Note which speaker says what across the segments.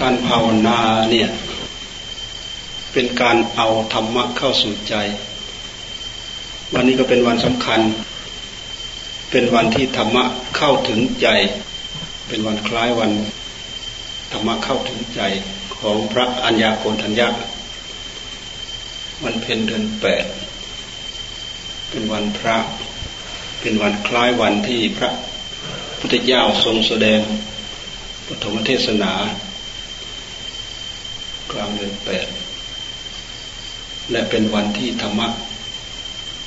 Speaker 1: การภาวนาเนี่ยเป็นการเอาธรรมะเข้าสู่ใจ วันนี้ก็เป็นวันสำคัญ เป็นวันที่ธรรมะเข้าถึงใจ เป็นวันคล้ายวันธรรมะเข้าถึงใจของพระอัญญาโกณทัญญาวันเพ็ญเดือนแปดเป็นวันพระ เป็นวันคล้ายวันที่พระพุทธเจ้าทรงแสดงปฐมเทศนา กลางเดือนแปดและเป็นวันที่ธรรมะ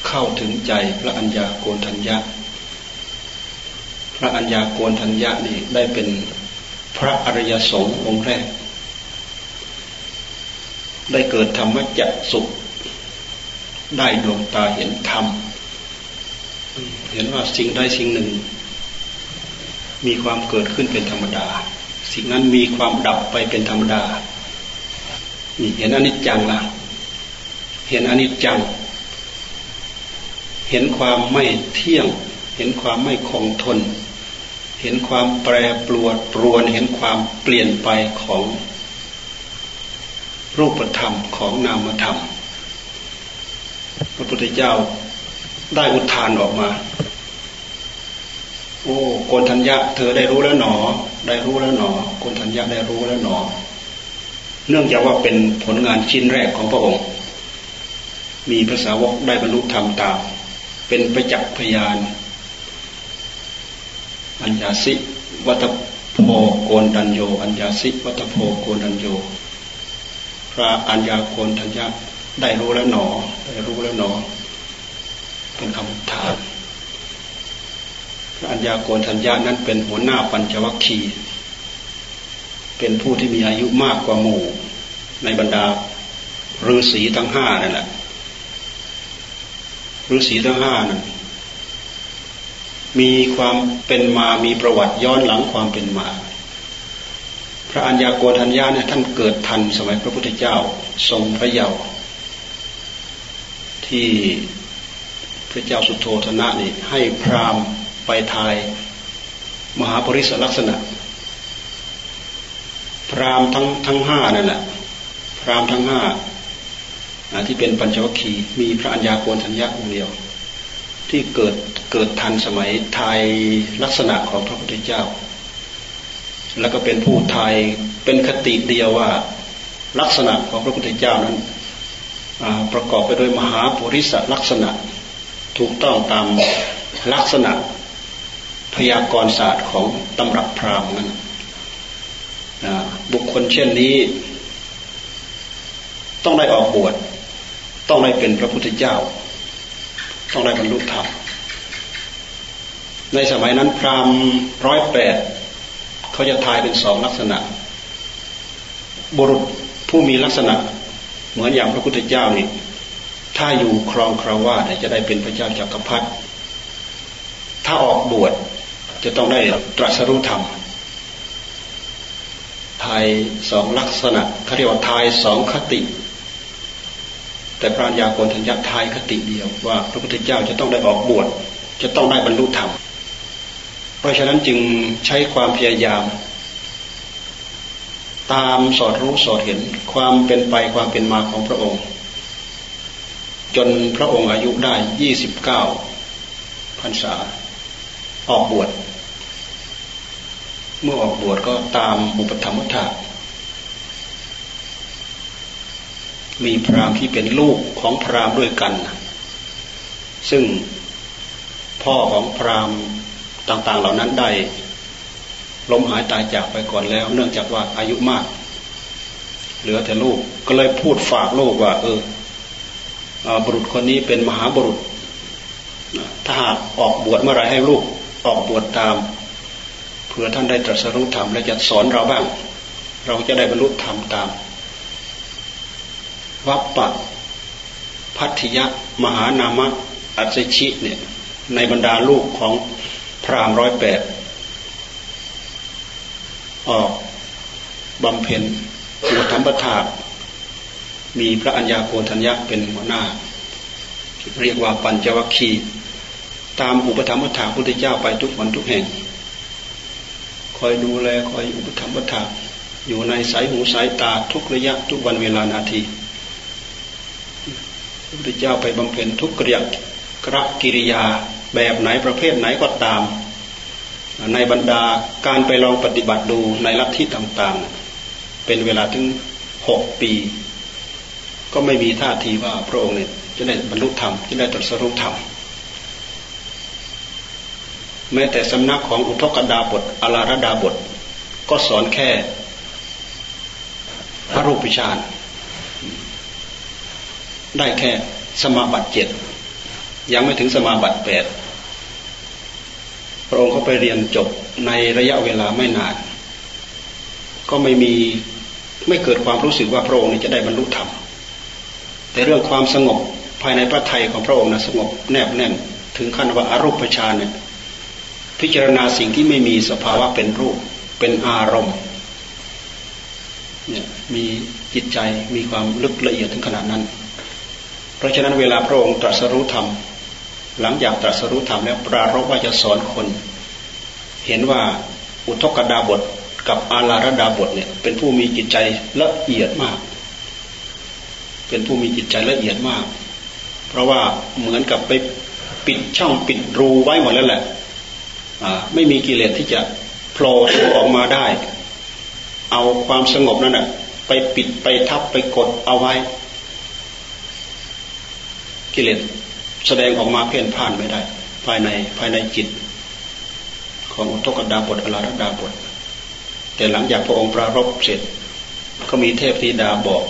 Speaker 1: เข้าถึงใจพระอัญญาโกณทัญญาพระอัญญาโกณทัญญานี่ได้เป็นพระอริยสงฆ์องค์แรก ได้เกิดธรรมจักสุข ได้ดวงตาเห็นธรรม เห็นว่าสิ่งใดสิ่งหนึ่ง มีความเกิดขึ้นเป็นธรรมดา สิ่งนั้นมีความดับไปเป็นธรรมดา เห็นอนิจจังละเห็นอนิจจัง เห็นความไม่เที่ยง เห็นความไม่คงทน เห็นความแปรปรวนปรวน เห็นความเปลี่ยนไปของ รูปธรรมของนามธรรม พระพุทธเจ้าได้อุทานออกมา โอ้โกนทัญญะ เธอได้รู้แล้วหนอ ได้รู้แล้วหนอโกนทัญญะได้รู้แล้วหนอ เนื่องจากว่าเป็นผลงานชิ้นแรกของพระองค์ มีภาษาวกได้บรรลุธรรมตาม เป็นประจักษ์พยาน อัญญาสิวัตโพโกนดัญโย อัญญาสิวัตโพโกนดัญโย พระอัญญาโกนทัญญาได้รู้แล้วหนอ ได้รู้แล้วหนอ เป็นคำถามพระอัญญาโกนทัญญานั้นเป็นหัวหน้าปัญจวัคคีย์ เป็นผู้ที่มีอายุมากกว่าหมู่ ในบรรดาฤาษีทั้งห้านั่นแหละฤาษีทั้งห้านั้นมีความเป็นมามีประวัติย้อนหลังความเป็นมา พระอัญญาโกฏัญญาเนี่ยท่านเกิดทันสมัยพระพุทธเจ้าทรงพระเยาว์ที่พระเจ้าสุโธธนะนี่ให้พราหมณ์ไปทาย มหาปริศลักษณะ พราหมณ์ทั้งทั้งห้านั่นแหละพราหมณ์ทั้งห้าที่เป็นปัญจวัคคีย์มีพระัญญาโกณทัญญาองค์เดียว ที่เกิดเกิดทันสมัยไทยลักษณะของพระพุทธเจ้า แล้วก็เป็นผู้ไทยเป็นคติเดียวว่าลักษณะของพระพุทธเจ้านั้นประกอบไปด้วยมหาปุริสลักษณะถูกต้องตามลักษณะพยากรศาสตร์ของตำรับพราหมณ์นั้น บุคคลเช่นนี้ ต้องได้ออกบวชต้องได้เป็นพระพุทธเจ้า ต้องได้บรรลุธรรมในสมัยนั้นพราหมณ์ร้อยแปดเขาจะทายเป็นสองลักษณะ บุรุษผู้มีลักษณะ เหมือนอย่างพระพุทธเจ้านี่ถ้าอยู่ครองคราวาสจะได้เป็นพระเจ้าจากักรพรรดิถ้าออกบวชจะต้องได้ตรัสรู้ธรรม ทายสองลักษณะเขาเรียกว่าทายสองคติ แต่พระญาโกณทัญญาทายคติเดียวว่าพระพุทธเจ้าจะต้องได้ออกบวชจะต้องได้บรรลุธรรม เพราะฉะนั้นจึงใช้ความพยายาม ตามสอดรู้สอดเห็นความเป็นไปความเป็นมาของพระองค์ จนพระองค์อายุได้ยี่สิบเก้าพรรษาออกบวช เมื่อออกบวชก็ตามอุปธรรมถามีพราหมณ์ที่เป็นลูกของพราหมณ์ด้วยกัน ซึ่งพ่อของพราหมณ์ต่าง ๆ เหล่านั้นได้ล้มหายตายจากไปก่อนแล้ว เนื่องจากว่าอายุมาก เหลือแต่ลูกก็เลยพูดฝากลูกว่า เออบุรุษคนนี้เป็นมหาบุรุษถ้าหากออกบวชเมื่อไรให้ลูกออกบวชตาม เผื่อท่านได้ตรัสรู้ธรรมและจะสอนเราบ้าง เราจะได้บรรลุธรรมตาม วัปปะพัทยะมหานามะอัศชิเนี่ยในบรรดาลูกของพราหมร้อยแปดออกบำเพ็ญอุธรรมปทามีพระัญญาโกธัญญะเป็นหัวหน้า เรียกว่าปัญจวัคคีย์ตามอุปธรรมปทาพุทธเจ้าไปทุกวันทุกแห่ง อยดูแลคอยอุปธรรมปทาอยู่ในสายหูสายตาทุกระยะทุกวันเวลานาทีพระพุทธเจ้าไปบำเพ็ญทุกกริยากระกิริยาแบบไหนประเภทไหนก็ตาม ในบรรดาการไปลองปฏิบัติดูในลัทธิต่างๆ เป็นเวลาถึงหกปี ก็ไม่มีท่าทีว่าพระองค์เนี่ยจะได้บรรลุธรรมจะได้ตรัสรู้ธรรม แม้แต่สำนักของอุทกดาบทอลารดาบท ก็สอนแค่พระรูปฌานได้แค่สมาบัติเจ็ดยังไม่ถึงสมาบัติแปดพระองค์ก็ไปเรียนจบในระยะเวลาไม่นาน ก็ไม่มีไม่เกิดความรู้สึกว่าพระองค์นี้จะได้บรรลุธรรมแต่เรื่องความสงบภายในพระทัยของพระองค์นะสงบแนบแน่น ถึงขั้นว่าอารูปฌานเนี่ย พิจารณาสิ่งที่ไม่มีสภาวะเป็นรูป เป็นอารมณ์เนี่ยมีจิตใจมีความลึกละเอียดถึงขนาดนั้น เพราะฉะนั้นเวลาพระองค์ตรัสรู้ธรรม หลังจากตรัสรู้ธรรมแล้วปรารภว่าจะสอนคน เห็นว่าอุทกดาบทกับอาลารดาบทเนี่ยเป็นผู้มีจิตใจละเอียดมาก เป็นผู้มีจิตใจละเอียดมาก เพราะว่าเหมือนกับไปปิดช่องปิดรูไว้หมดแล้วแหละ ไม่มีกิเลสที่จะโผล่ตัวออกมาได้ เอาความสงบนั่นแหะไปปิดไปทับไปกดเอาไว้ กิเลสแสดงออกมาเพี้ยนผ่านไม่ได้ ภายในภายในจิต ของอุทกดาบทอลาระดาบท แต่หลังจากพระองค์ปรารบเสร็จ ก็มีเทพธิดาบอก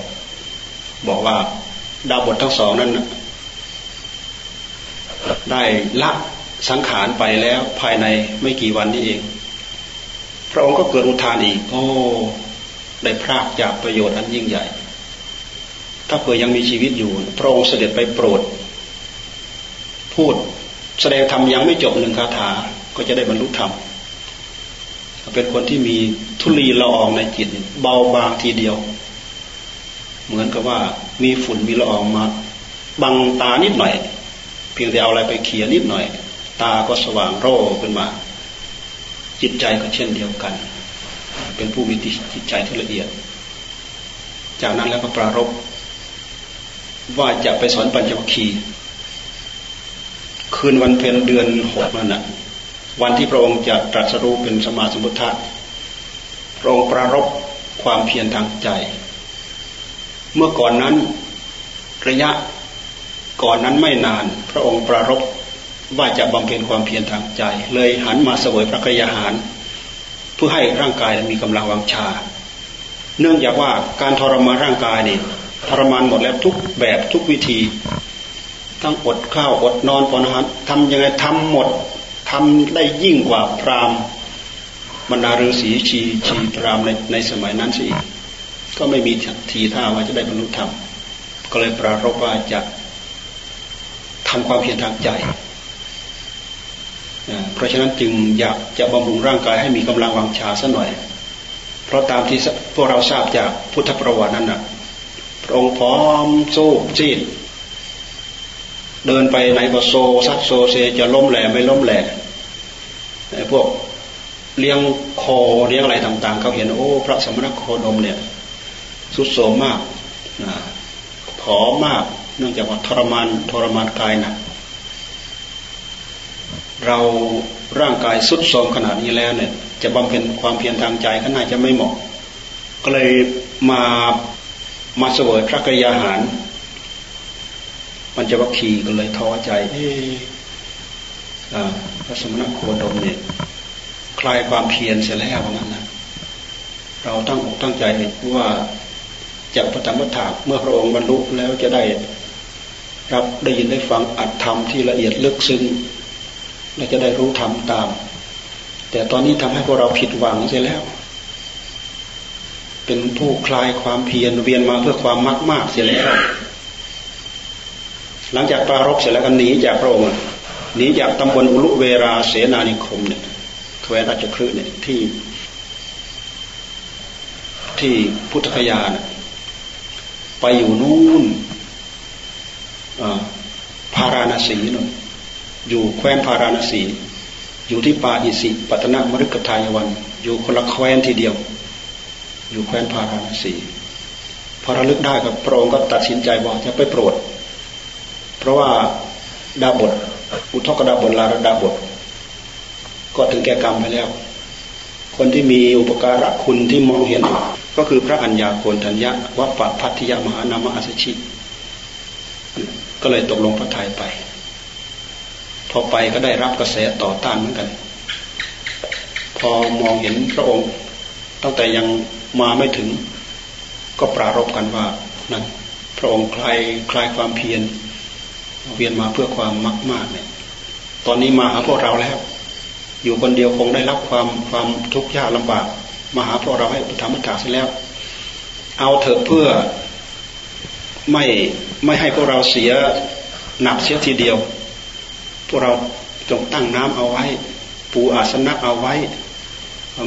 Speaker 1: บอกว่าดาบททั้งสองนั้นได้ละ สังขารไปแล้วภายในไม่กี่วันนี้เอง พระองค์ก็เกิดอุทานอีก โอ้ได้พรากจากประโยชน์อันยิ่งใหญ่ ถ้าเผื่อยังมีชีวิตอยู่ พระองค์เสด็จไปโปรด พูดแสดงธรรมยังไม่จบหนึ่งคาถาก็จะได้บรรลุธรรมเป็นคนที่มีทุลีละอองในจิต เบาบางทีเดียว เหมือนกับว่ามีฝุ่นมีละอองมาบังตานิดหน่อย เพียงแต่เอาอะไรไปเขียนิดหน่อย ตาก็สว่างโร่ขึ้นมา จิตใจก็เช่นเดียวกัน เป็นผู้มีจิตใจที่ละเอียด จากนั้นแล้วก็ปรารบว่าจะไปสอนปัญจวัคคีย์คืนวันเพ็ญเดือนหกนั่นนะวันที่พระองค์จะตรัสรู้เป็นสมาสมุทธะพระองค์ปรารบความเพียรทางใจ เมื่อก่อนนั้นระยะก่อนนั้นไม่นาน พระองค์ปรารบ ว่าจะบำเพ็ญความเพียรทางใจ เลยหันมาเสวยพระกยาหาร เพื่อให้ร่างกายมีกำลังวังชา เนื่องจากว่าการทรมานร่างกายนี่ทรมานหมดแล้วทุกแบบทุกวิธี ทั้งอดข้าวอดนอนปอนอาหารทำยังไงทำหมดทำได้ยิ่งกว่าพราหมณ์บรรดาฤาษีชีชีพรามในในสมัยนั้นสิก็ไม่มีทีท่าว่าจะได้บรรลุธรรมก็เลยปรารภว่าจะทำความเพียรทางใจ เพราะฉะนั้นจึงอยากจะบำรุงร่างกายให้มีกำลังวังชาสัหน่อย เพราะตามที่พวกเราทราบจากพุทธประวัตินั้นนะพระองค์พร้อมโซ่ซีดเดินไปไหนก็โซซัดโซเซจะล้มแหล่ไม่ล้มแหล่ไอ้พวกเลี้ยงโคเลี้ยงอะไรต่างๆเขาเห็นโอ้ พระสมณโคดมเนี่ยทรุดโทรมมากผอมมาก เนื่องจากว่าทรมานทรมานกายหนัก เราร่างกายสุดโทรมขนาดนี้แล้วเนี่ย จะบำเพ็ญความเพียรทางใจก็น่าจะไม่เหมาะ ก็เลยมามาเสวยพระกยาหาร มันจะวัคคีก็เลยท้อใจเออพระสมณโคดมเนี่ยคลายความเพียรเสียแล้วนั้นนะเราตั้งอกตั้งใจว่าจากพระปฐมถาเมื่อพระองค์บรรลุแล้วจะได้รับได้ยินได้ฟังอัตธรรมที่ละเอียดลึกซึ้ง เราจะได้รู้ทำตาม แต่ตอนนี้ทำให้พวกเราผิดหวังเสียแล้ว เป็นผู้คลายความเพียรเวียนมาเพื่อความมากมากเสียแล้ว หลังจากปรารบเสร็จแล้วก็หนีจากพระองค์หนีจากตำบลอุลุเวราเสนานิคมเนี่ยแคว้นราชคฤห์เนี่ยที่ ที่พุทธคยานะไปอยู่นู่นพาราณสีนู่น อยู่แคว้นพาราณสี อยู่ที่ป่าอิสิปตนมฤกทายวัน อยู่คนละแคว้นทีเดียว อยู่แคว้นพาราณสีพอระลึกได้กับพระองค์ก็ตัดสินใจบอกจะไปโปรด เพราะว่าดาบท อุทกดาบทลารดาบท ก็ถึงแก่กรรมไปแล้ว คนที่มีอุปการะคุณที่มองเห็น ก็คือพระอัญญาโกนทัญญะวัปปะพัทธิยมหานามอัสชิ ก็เลยตกลงพระทัยไป พอไปก็ได้รับกระแสต่อต้านเหมือนกัน พอมองเห็นพระองค์ ตั้งแต่ยังมาไม่ถึง ก็ปรารบกันว่านั่นพระองค์คลายคลายความเพียรเวียนมาเพื่อความมากมากเนี่ย ตอนนี้มาหาพวกเราแล้ว อยู่คนเดียวคงได้รับความความทุกข์ยากลำบากมาหาพวกเราให้ปฐมถาเสร็จแล้ว เอาเถอะเพื่อไม่ไม่ให้พวกเราเสียหนักเสียทีเดียว วกเราจงตั้งน้ำเอาไว้ ปูอาสนะเอาไว้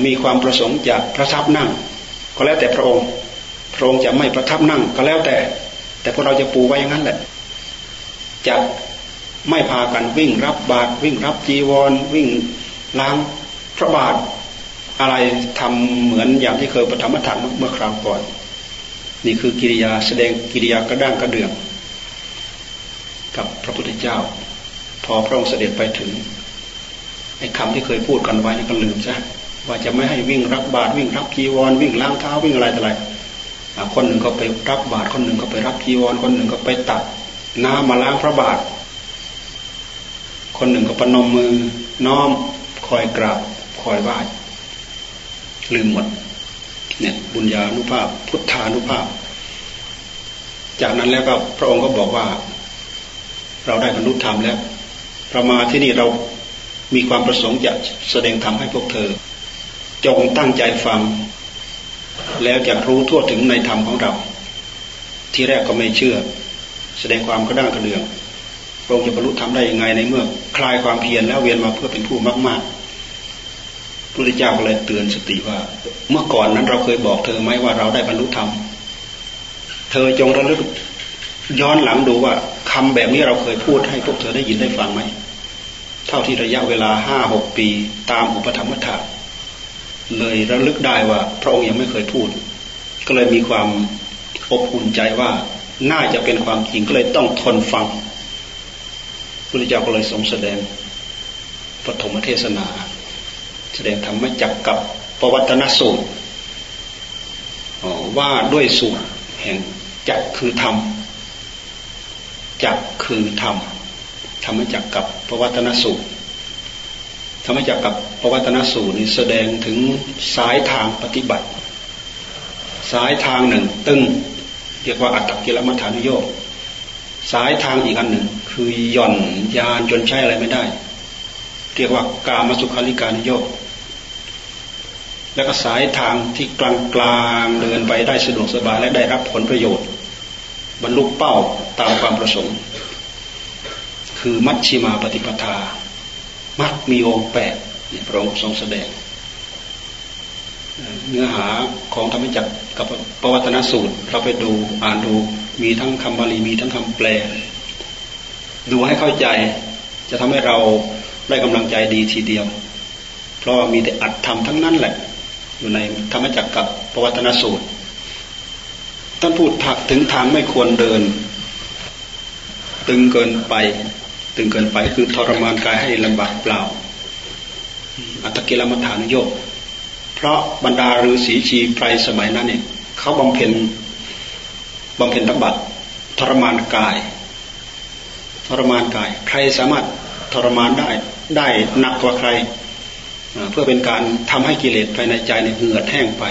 Speaker 1: มีความประสงค์จะประทับนั่ง ก็แล้วแต่พระองค์ พระองค์จะไม่ประทับนั่งก็แล้วแต่ แต่พวกเราจะปูไว้อย่างนั้นแหละจะไม่พากันวิ่งรับบาตรวิ่งรับจีวร วิ่งล้างพระบาทอะไรทำเหมือนอย่างที่เคยปฐมถังเมื่อคราวก่อน นี่คือกิริยาแสดงกิริยากระด้างกระเดื่อง กับพระพุทธเจ้า พอพระองค์เสด็จไปถึงไอ้คำที่เคยพูดกันไว้นี่ก็ลืมซะว่าจะไม่ให้วิ่งรับบาตรวิ่งรับจีวร วิ่งล้างเท้าวิ่งอะไรต่ออะไรคนหนึ่งก็ไปรับบาตรคนหนึ่งก็ไปรับจีวร คนหนึ่งก็ไปตัดน้ำมาล้างพระบาท คนหนึ่งก็ปนมมือน้อมคอยกราบคอยไหว้ลืมหมดเนี่ยบุญญาณุภาพ พุทธานุภาพ จากนั้นแล้วก็พระองค์ก็บอกว่า เราได้บรรลุธรรมแล้ว เรามาที่นี่เรามีความประสงค์จะแสดงธรรมให้พวกเธอ จงตั้งใจฟัง แล้วจะรู้ทั่วถึงในธรรมของเรา ที่แรกก็ไม่เชื่อ แสดงความกระด้างกระเดืองพระองค์จะบรรลุธรรมได้ยังไงในเมื่อ คลายความเพียรแล้วเวียนมาเพื่อเป็นผู้มากๆพระพุทธเจ้าก็เลยเตือนสติว่า เมื่อก่อนนั้นเราเคยบอกเธอไหมว่าเราได้บรรลุธรรม เธอจงระลึกย้อนหลังดูว่า คำแบบนี้เราเคยพูดให้พวกเธอได้ยินได้ฟังไหม เท่าที่ระยะเวลาห้าหกปีตามอุปธรรมถะเลยระลึกได้ว่า พระองค์ยังไม่เคยพูด ก็เลยมีความอบอุ่นใจว่าน่าจะเป็นความจริงก็เลยต้องทนฟังพระเจ้าก็เลยทรงแสดงปฐมเทศนา แสดงธรรมจักกับปวัตนสูตรว่าด้วยสูตรแห่งจักคือธรรม จักคือธรรมธรรมจักกับปวัตนสูตรธรรมจักกับปวัตนสูตรนี่แสดงถึงสายทางปฏิบัติ สายทางหนึ่ง ตึงเรียกว่าอัตตกิลมัฐานุโยกสายทางอีกอันหนึ่ง คือหย่อนยานจนใช้อะไรไม่ได้ เรียกว่ากามสุขาริการนุโยกแล้วก็สายทางที่กลางกลางเดินไปได้สะดวกสบายและได้รับผลประโยชน์ บรรลุเป้าตามความประสงค์ คือมัชชิมาปฏิปทา มัชมีองแปดพระองค์ทรงแสดง เนื้อหาของธรรมจักรกับปวัตนสูตร เราไปดูอ่านดูมีทั้งคำบาลีมีทั้งคำแปล ดูให้เข้าใจจะทำให้เราได้กำลังใจดีทีเดียว เพราะมีแต่อัดทำทั้งนั้นแหละ อยู่ในธรรมจักรกับปวัตนสูตร ท่านพูดถึงทางไม่ควรเดิน ตึงเกินไป ตึงเกินไปคือทรมานกายให้ลำบากเปล่า อัตกิลมัฐานโยกเพราะบรรดาฤาษีชีไพรสมัยนั้นเนี่ยเขาบำเพ็ญบำเพ็ญตบัตทรมานกาย ทรมานกาย ใครสามารถทรมานได้ได้หนักกว่าใคร เพื่อเป็นการทำให้กิเลสภายในใจเนี่ยเหือดแห้งไป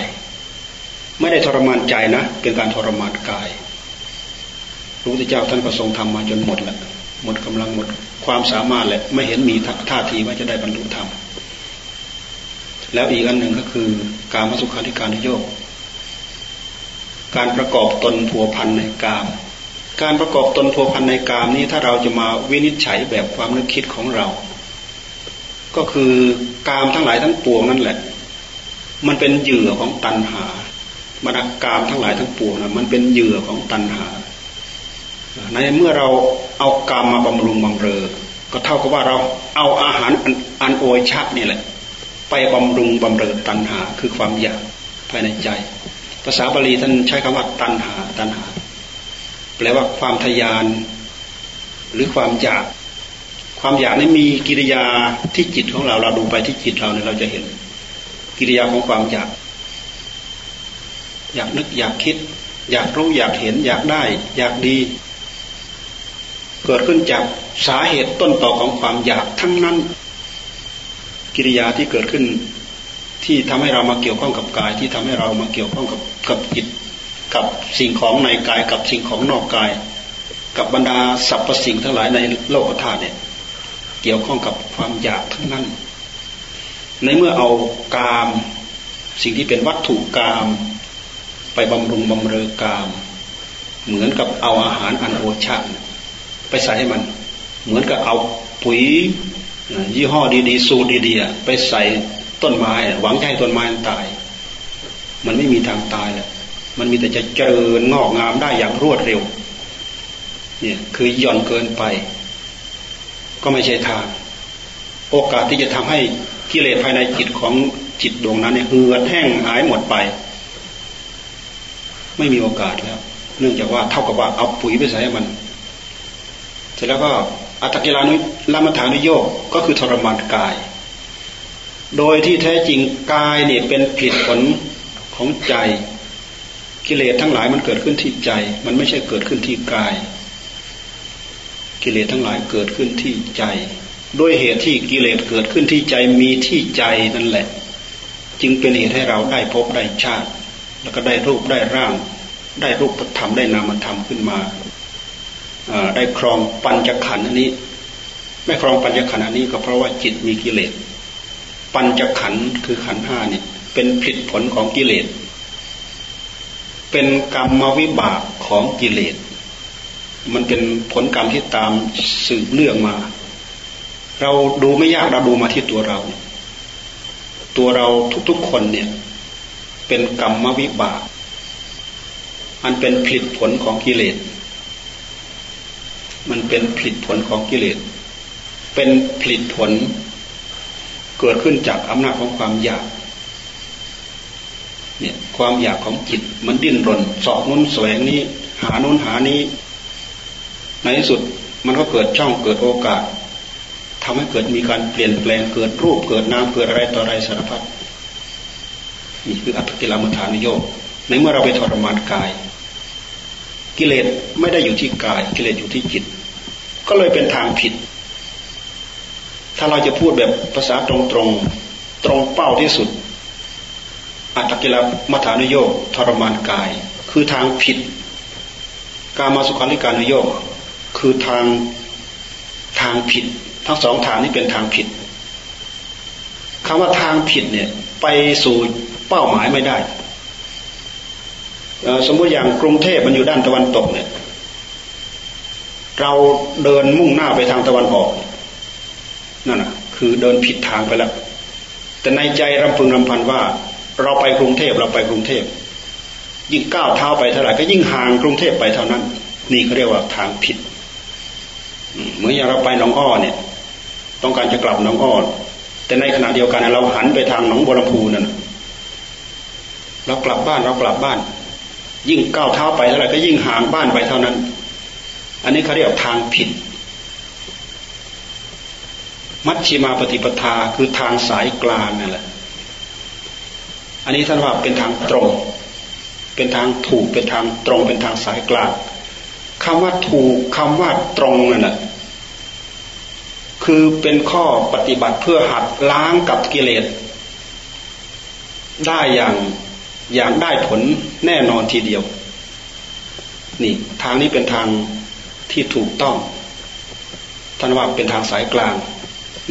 Speaker 1: ไม่ได้ทรมานใจนะ เป็นการทรมานกายพระพุทธเจ้าท่านก็ทรงทำมาจนหมดแหละหมดกำลังหมดความสามารถแหละไม่เห็นมีท่าทีว่าจะได้บรรลุธรรมแล้วอีกอันหนึ่งก็คือการมาสุขาธิการโยกการประกอบตนผัวพันในกาม การประกอบตนผัวพันในกามนี้ถ้าเราจะมาวินิจฉัยแบบความนึกคิดของเรา ก็คือกามทั้งหลายทั้งปวงนั่นแหละ มันเป็นเหยื่อของตัณหา มรรกามทั้งหลายทั้งปวงนะมันเป็นเหยื่อของตัณหา ในเมื่อเราเอากามมาบำรุงบำเรอ ก็เท่ากับว่าเราเอาอาหารอันโอยชะนี่แหละ ไปบำรุงบำเรอตัณหาคือความอยากภายในใจ ภาษาบาลีท่านใช้คำว่าตัณหาตัณหา แปลว่าความทยานหรือความอยาก ความอยากนี้มีกิริยาที่จิตของเราเราดูไปที่จิตเราเนี่ยเราจะเห็น กิริยาของความอยาก อยากนึกอยากคิด อยากรู้อยากเห็นอยากได้ อยากดี เกิดขึ้นจากสาเหตุต้นต่อของความอยากทั้งนั้น กิริยาที่เกิดขึ้นที่ทำให้เรามาเกี่ยวข้องกับกายที่ทำให้เรามาเกี่ยวข้องกับกับจิตกับสิ่งของในกายกับสิ่งของนอกกาย กับบรรดาสรรพสิ่งทั้งหลายในโลกธาตุเนี่ยเกี่ยวข้องกับความอยากทั้งนั้น ในเมื่อเอากาม สิ่งที่เป็นวัตถุกาม ไปบำรุงบำเรอกาม เหมือนกับเอาอาหารอันโอชะไปใส่ให้มัน เหมือนกับเอาปุ๋ยยี่ห้อดีๆ สูตรดีๆไปใส่ต้นไม้ หวังให้ต้นไม้ตาย มันไม่มีทางตายแหละมันมีแต่จะเจริญงอกงามได้อย่างรวดเร็ว เนี่ยคือหย่อนเกินไป ก็ไม่ใช่ทาง โอกาสที่จะทำให้กิเลสภายในจิตของจิตดวงนั้นเนี่ยเหือดแห้งหายหมดไป ไม่มีโอกาสแล้ว เนื่องจากว่าเท่ากับว่าเอาปุ๋ยไปใส่ให้มัน เสร็จแล้วก็อัตกิลานุลามฐานุโยกก็คือทรมานกาย โดยที่แท้จริงกายเนี่ยเป็นผลผลของใจ กิเลสทั้งหลายมันเกิดขึ้นที่ใจ มันไม่ใช่เกิดขึ้นที่กาย กิเลสทั้งหลายเกิดขึ้นที่ใจ ด้วยเหตุที่กิเลสเกิดขึ้นที่ใจมีที่ใจนั่นแหละ จึงเป็นเหตุให้เราได้พบได้ชาติ แล้วก็ได้รูปได้ร่าง ได้รูปธรรมได้นามธรรมขึ้นมาได้ครองปัญจขันธ์อันนี้ ไม่ครองปัญจขันธ์อันนี้ก็เพราะว่าจิตมีกิเลส ปัญจขันธ์คือขันธ์ห้านี่เป็นผลผลของกิเลส เป็นกรรมวิบากของกิเลส มันเป็นผลกรรมที่ตามสืบเนื่องมา เราดูไม่ยากเราดูมาที่ตัวเรา ตัวเราทุกๆคนเนี่ย เป็นกรรมวิบาก มันเป็นผลผลของกิเลส มันเป็นผลผลของกิเลส เป็นผลผล เกิดขึ้นจากอำนาจของความอยาก เนี่ยความอยากของจิตมันดิ้นรนสอบนู้นแสวงนี้ หานู้นหานี้ ในที่สุดมันก็เกิดช่องเกิดโอกาสทำให้เกิดมีการเปลี่ยนแปลงเกิดรูปเกิดนามเกิดอะไรต่ออะไรสารพัด นี่คืออัตติลามฐานโยกในเมื่อเราไปทรมานกาย กิเลสไม่ได้อยู่ที่กาย กิเลสอยู่ที่จิต ก็เลยเป็นทางผิด ถ้าเราจะพูดแบบภาษาตรงตรงตรงเป้าที่สุด อัตกิลมัฐานุโยกทรมานกาย คือทางผิด การมาสุขาริการนุโยกคือทางทางผิด ทั้งสองทางนี้เป็นทางผิดคำว่าทางผิดเนี่ย ไปสู่ เป้าหมายไม่ได้สมมติอย่างกรุงเทพมันอยู่ด้านตะวันตกเนี่ย เราเดินมุ่งหน้าไปทางตะวันออกนั่นนะคือเดินผิดทางไปแล้ว แต่ในใจรำพึงรำพันว่า เราไปกรุงเทพเราไปกรุงเทพยิ่งก้าวเท้าไปเท่าไหร่ก็ยิ่งห่างกรุงเทพไปเท่านั้น นี่เขาเรียกว่าทางผิดเหมือนอย่างเราไปหนองอ้อเนี่ย ต้องการจะกลับหนองอ้อแต่ในขณะเดียวกันเราหันไปทางหนองบัวลำพูนั่น เรากลับบ้านเรากลับบ้าน ยิ่งก้าวเท้าไปเท่าไหร่ก็ยิ่งห่างบ้านไปเท่านั้น อันนี้เขาเรียกทางผิด มัชชิมาปฏิปทาคือทางสายกลางนั่นแหละ อันนี้ท่านว่าเป็นทางตรง เป็นทางถูกเป็นทางตรง เป็นทางสายกลางคำว่าถูกคำว่าตรงนั่นแหละคือเป็นข้อปฏิบัติเพื่อหัดล้างกับกิเลสได้อย่าง อย่างได้ผลแน่นอนทีเดียว นี่ทางนี้เป็นทางที่ถูกต้อง ท่านว่าเป็นทางสายกลาง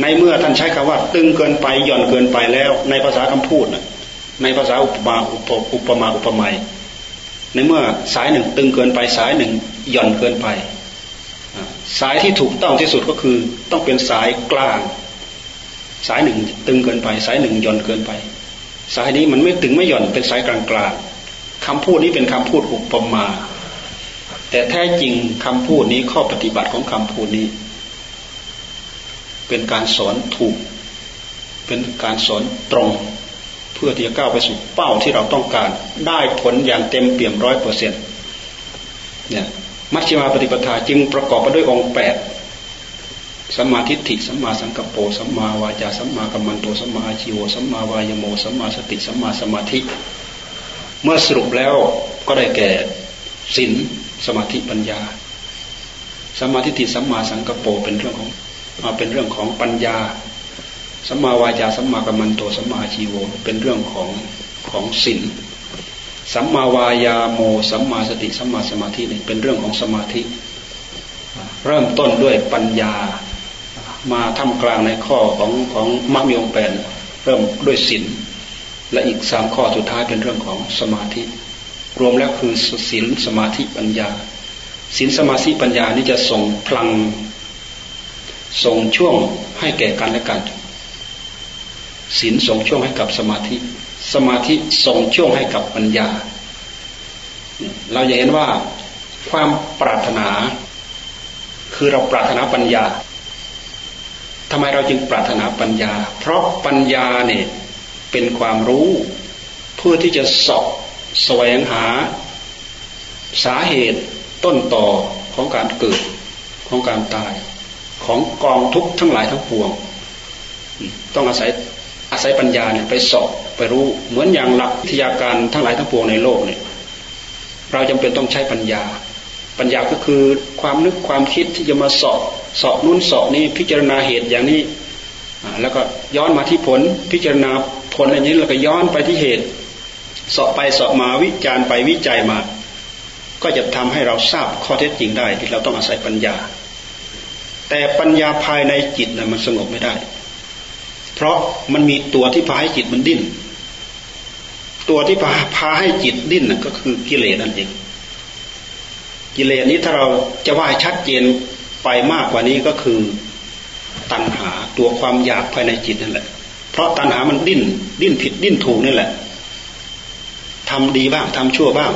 Speaker 1: ในเมื่อท่านใช้คำว่า ตึงเกินไปหย่อนเกินไปแล้ว ในภาษาคำพูดในภาษาอุปมาอุปอุปมาอุปไมยในเมื่อสายหนึ่งตึงเกินไปสายหนึ่งหย่อนเกินไป สายที่ถูกต้องที่สุดก็คือต้องเป็นสายกลาง สายหนึ่งตึงเกินไป สายหนึ่งหย่อนเกินไป สายนี้มันไม่ตึงไม่หย่อนเป็นสายกลางกลางคำพูดนี้เป็นคำพูดอุปมา แต่แท้จริงคำพูดนี้ข้อปฏิบัติของคำพูดนี้ เป็นการสอนถูก เป็นการสอนตรงเพื่อพื่อที่จะก้าวไปสู่เป้าที่เราต้องการ ได้ผลอย่างเต็มเปี่ยมร้อยเปอร์เซ็นต์เนี่ยมัชฌิมาปฏิปทาจึงประกอบไปด้วยองค์แปด สัมมาทิฏฐิสัมมาสังกัปโปสัมมาวาจาสัมมากัมมันโตสัมมาอาชิวสัมมาวายโมสัมมาสติสัมมาสมาธิ เมื่อสรุปแล้วก็ได้แก่ศีลสมาธิปัญญาสัมมาทิฏฐิสัมมาสังกัปโปเป็นเรื่องของเป็นเรื่องของปัญญาสัมมาวาจาสัมมากัมมันโตสัมมาอาชิวเป็นเรื่องของของศีลสัมมาวายาโมสัมมาสติสัมมาสมาธินี่เป็นเรื่องของสมาธิ เริ่มต้นด้วยปัญญา มาทำกลางในข้อของของมรรคมีองแปดเริ่มด้วยศีลและอีกสามข้อสุดท้ายเป็นเรื่องของสมาธิ รวมแล้วคือศีลสมาธิปัญญาศีลสมาธิปัญญานี่จะส่งพลัง ส่งช่วงให้แก่กันและกันศีลส่งช่วงให้กับสมาธิ สมาธิส่งช่วงให้กับปัญญา เราจะเห็นว่าความปรารถนา คือเราปรารถนาปัญญา ทำไมเราจึงปรารถนาปัญญา เพราะปัญญาเนี่ยเป็นความรู้เพื่อที่จะสอบแสวงหาสาเหตุต้นต่อของการเกิดของการตายของกองทุกข์ทั้งหลายทั้งปวง ต้องอาศัยอาศัยปัญญาเนี่ยไปสอบไปรู้เหมือนอย่างหลักวิทยาการทั้งหลายทั้งปวงในโลกเนี่ยเราจำเป็นต้องใช้ปัญญา ปัญญาก็คือความนึกความคิดที่จะมาสอบ สอบนู้นสอบนี้พิจารณาเหตุอย่างนี้ แล้วก็ย้อนมาที่ผลพิจารณาผลอะไรนี้แล้วก็ย้อนไปที่เหตุ สอบไปสอบมาวิจารณ์ไปวิจัยมา ก็จะทำให้เราทราบข้อเท็จจริงได้ที่เราต้องอาศัยปัญญา แต่ปัญญาภายในจิตนะมันสงบไม่ได้ เพราะมันมีตัวที่พาให้จิตมันดิ้นตัวที่พาพาให้จิตดิ้นก็คือกิเลสนั่นเองกิเลสนี้ถ้าเราจะว่าชัดเจน ไปมากกว่านี้ก็คือตัณหาตัวความอยากภายในจิตนั่นแหละ เพราะตัณหามันดิ้น ดิ้นผิดดิ้นถูกนี่แหละทำดีบ้างทำชั่วบ้าง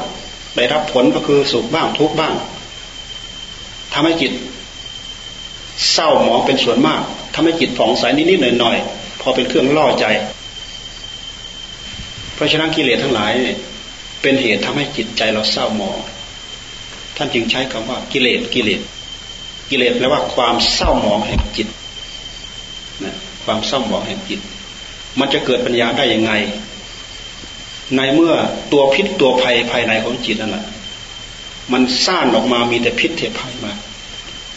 Speaker 1: ได้รับผลก็คือสุขบ้างทุกบ้างทำให้จิต เศร้าหมองเป็นส่วนมากทำให้จิตผ่องใสนิดๆหน่อยๆพอเป็นเครื่องล่อใจ เพราะฉะนั้นกิเลสทั้งหลายเป็นเหตุทำให้จิตใจเราเศร้าหมองท่านจึงใช้คำว่ากิเลสกิเลส กิเลสแปลว่าความเศร้าหมองแห่งจิตนะความเศร้าหมองแห่งจิต มันจะเกิดปัญญาได้ยังไง ในเมื่อตัวพิษตัวภัยภายในของจิตนั่นแหละมันซ่านออกมามีแต่พิษเทภัยมา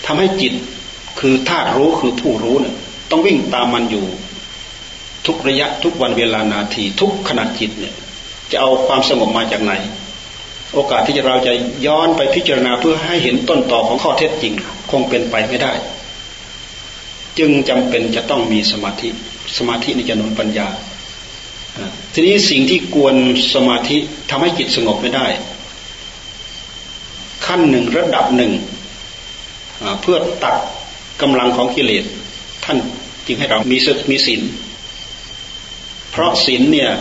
Speaker 1: ทำให้จิตคือธาตุรู้คือผู้รู้เนี่ยต้องวิ่งตามมันอยู่ ทุกระยะทุกวันเวลานาที ทุกขณะจิตเนี่ย จะเอาความสงบมาจากไหน โอกาสที่เราจะย้อนไปพิจารณาเพื่อให้เห็นต้นต่อของข้อเท็จจริง คงเป็นไปไม่ได้ จึงจำเป็นจะต้องมีสมาธิ สมาธิในจะนุนปัญญาทีนี้สิ่งที่กวนสมาธิทำให้จิตสงบไม่ได้ ขั้นหนึ่งระดับหนึ่งเพื่อตัดกำลังของกิเลสท่านจึงให้เรามีสมีศีลเพราะศีลเนี่ย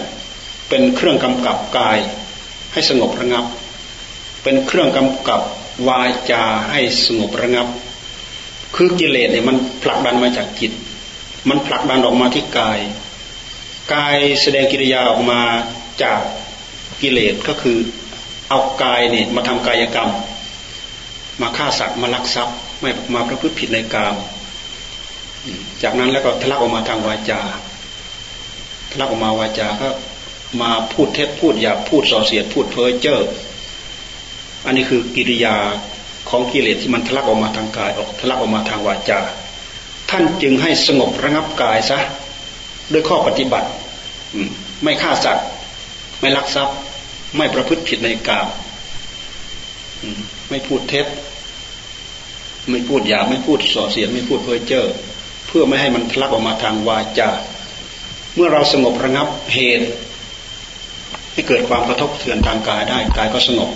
Speaker 1: เป็นเครื่องกำกับกายให้สงบระงับ เป็นเครื่องกำกับวาจาให้สงบระงับ คือกิเลสเนี่ยมันผลักดันมาจากจิต มันผลักดันออกมาที่กาย กายแสดงกิริยาออกมาจากกิเลสก็คือเอากายเนี่ยมาทำกายกรรม มาฆ่าสัตว์มาลักทรัพย์ไม่มาประพฤติผิดในกามจากนั้นแล้วก็ทะลักออกมาทางวาจาทะลักออกมาวาจาก็มาพูดเท็จพูดหยาบพูดส่อเสียดพูดเพ้อเจ้อ อันนี้คือกิริยาของกิเลสที่มันทะลักออกมาทางกายออกทะลักออกมาทางวาจา ท่านจึงให้สงบระงับกายซะด้วยข้อปฏิบัติไม่ฆ่าสัตว์ ไม่ลักทรัพย์ ไม่ประพฤติผิดในกามไม่พูดเท็จ ไม่พูดหยาบไม่พูดส่อเสียดไม่พูดเพ้อเจ้อเพื่อไม่ให้มันทะลักออกมาทางวาจา เมื่อเราสงบระงับเหตุ ให้เกิดความกระทบเทือนทางกายได้กายก็สงบ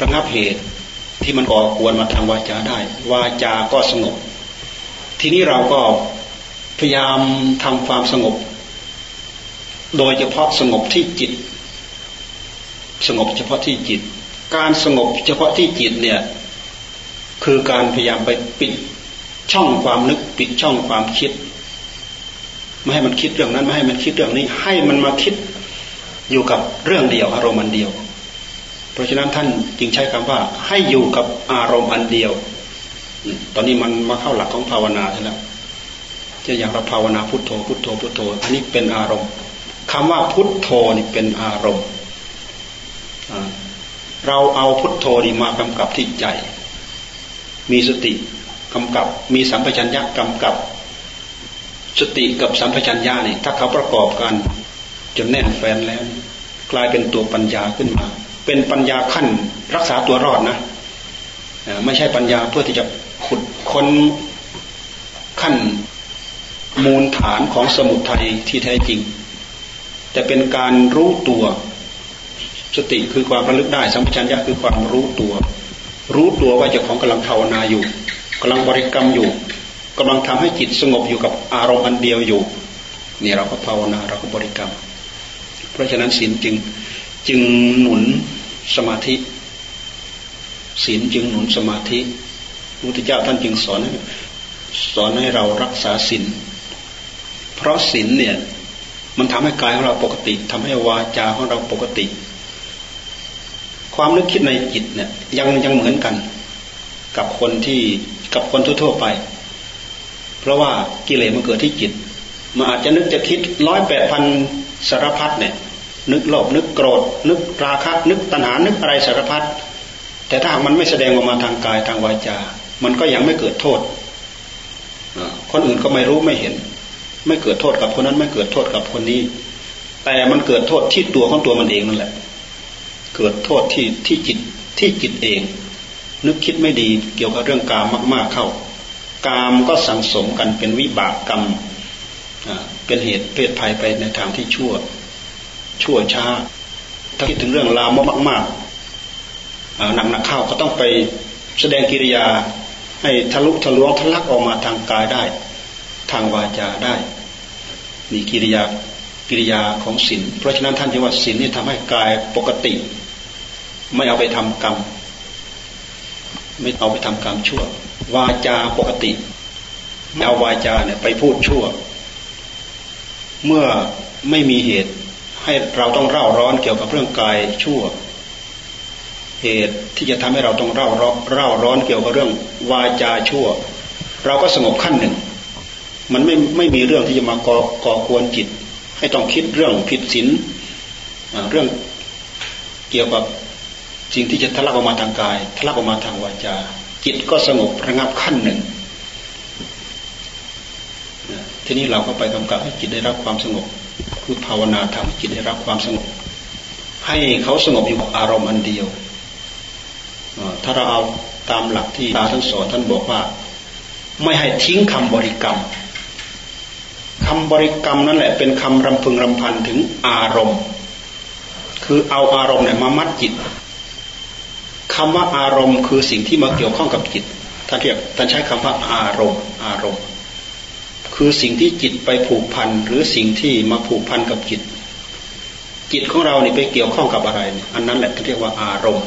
Speaker 1: ระงับเหตุที่มันก่อกวนมาทางวาจาได้ วาจาก็สงบ ทีนี้เราก็พยายามทำความสงบ โดยเฉพาะสงบที่จิต สงบเฉพาะที่จิต การสงบเฉพาะที่จิตเนี่ยคือการพยายามไปปิดช่องความนึกปิดช่องความคิด ไม่ให้มันคิดเรื่องนั้นไม่ให้มันคิดเรื่องนี้ ให้มันมาคิดอยู่กับเรื่องเดียวอารมณ์เดียว เพราะฉะนั้นท่านจึงใช้คำว่าให้อยู่กับอารมณ์อันเดียว ตอนนี้มันมาเข้าหลักของภาวนาแล้วจะอย่างเราภาวนาพุทโธพุทโธพุทโธ อันนี้เป็นอารมณ์คำว่าพุทโธนี่เป็นอารมณ์เราเอาพุทโธนี่มากำกับที่ใจ มีสติกำกับ มีสัมปชัญญะกำกับ สติกับสัมปชัญญะนี่ถ้าเขาประกอบกันจนแน่นแฟนแล้ว กลายเป็นตัวปัญญาขึ้นมา เป็นปัญญาขั้นรักษาตัวรอดนะไม่ใช่ปัญญาเพื่อที่จะขุดค้นขั้นมูลฐานของสมุทัยที่แท้จริง แต่เป็นการรู้ตัว สติคือความระลึกได้สัมปชัญญะคือความรู้ตัว รู้ตัวว่าเจ้าของกำลังภาวนาอยู่กำลังบริกรรมอยู่กำลังทำให้จิตสงบอยู่กับอารมณ์อันเดียวอยู่นี่เราก็ภาวนาเราก็บริกรรม เพราะฉะนั้นศีลจึง จึงหนุนสมาธิศีลจึงหนุนสมาธิพระพุทธเจ้าท่านจึงสอนสอนให้เรารักษาศีลเพราะศีลเนี่ย มันทำให้กายของเราปกติทำให้วาจาของเราปกติ ความนึกคิดในจิตเนี่ย ยังยังเหมือนกัน กับคนที่กับคนทั่วๆไป เพราะว่ากิเลสมันเกิดที่จิตมันอาจจะนึกจะคิดร้อยแปดพันสารพัดเนี่ย นึกโลภนึกโกรธ นึกราคะนึกตัณหานึกอะไรสารพัดแต่ถ้ามันไม่แสดงออกมาทางกายทางวาจา มันก็ยังไม่เกิดโทษคนอื่นก็ไม่รู้ไม่เห็น ไม่เกิดโทษกับคนนั้นไม่เกิดโทษกับคนนี้ แต่มันเกิดโทษที่ตัวของตัวมันเองนั่นแหละ เกิดโทษที่ที่จิตที่จิตเอง นึกคิดไม่ดีเกี่ยวกับเรื่องกามมาก ๆเข้ากามก็สังสมกันเป็นวิบากกรรมเป็นเหตุเพศภัยไปในทางที่ชั่ว ชั่วช้า ถ้าคิดถึงเรื่องลามมากๆหนักหนักเข้าก็ต้องไปแสดงกิริยาให้ทะลุทะลวงทะลักออกมาทางกายได้ ทางวาจาได้นี่กิริยากิริยาของศีลเพราะฉะนั้นท่านจึงว่าศีลนี่ทำให้กายปกติ ไม่เอาไปทำกรรม ไม่เอาไปทำกรรมชั่ว วาจาปกติไม่เอาวาจาเนี่ยไปพูดชั่ว เมื่อไม่มีเหตุ ให้เราต้องเร่าร้อนเกี่ยวกับเรื่องกายชั่ว เหตุที่จะทำให้เราต้องเร่าร้อนเร่าร้อนเกี่ยวกับเรื่องวาจาชั่ว เราก็สงบขั้นหนึ่ง มันไม่ไม่มีเรื่องที่จะมาก่อก่อกวนจิต ให้ต้องคิดเรื่องผิดศีลเรื่องเกี่ยวกับสิ่งที่จะทะลักออกมาทางกายทะลักออกมาทางวาจา จิตก็สงบระงับขั้นหนึ่งทีนี้เราก็ไปกำกับให้จิตได้รับความสงบ คือภาวนาทำจิตได้รับความสงบ ให้เขาสงบอยู่กับอารมณ์อันเดียว ถ้าเราเอาตามหลักที่ตาท่านสอนท่านบอกว่า ไม่ให้ทิ้งคำบริกรรมคำบริกรรมนั่นแหละเป็นคำรำพึงรำพันถึงอารมณ์ คือเอาอารมณ์เนี่ยมามัดจิตคำว่าอารมณ์คือสิ่งที่มาเกี่ยวข้องกับจิตท่านเรียกท่านใช้คำว่าอารมณ์ อารมณ์ คือสิ่งที่จิตไปผูกพันหรือสิ่งที่มาผูกพันกับจิต จิตของเราเนี่ไปเกี่ยวข้องกับอะไรอันนั้นแหละที่เรียกว่าอารมณ์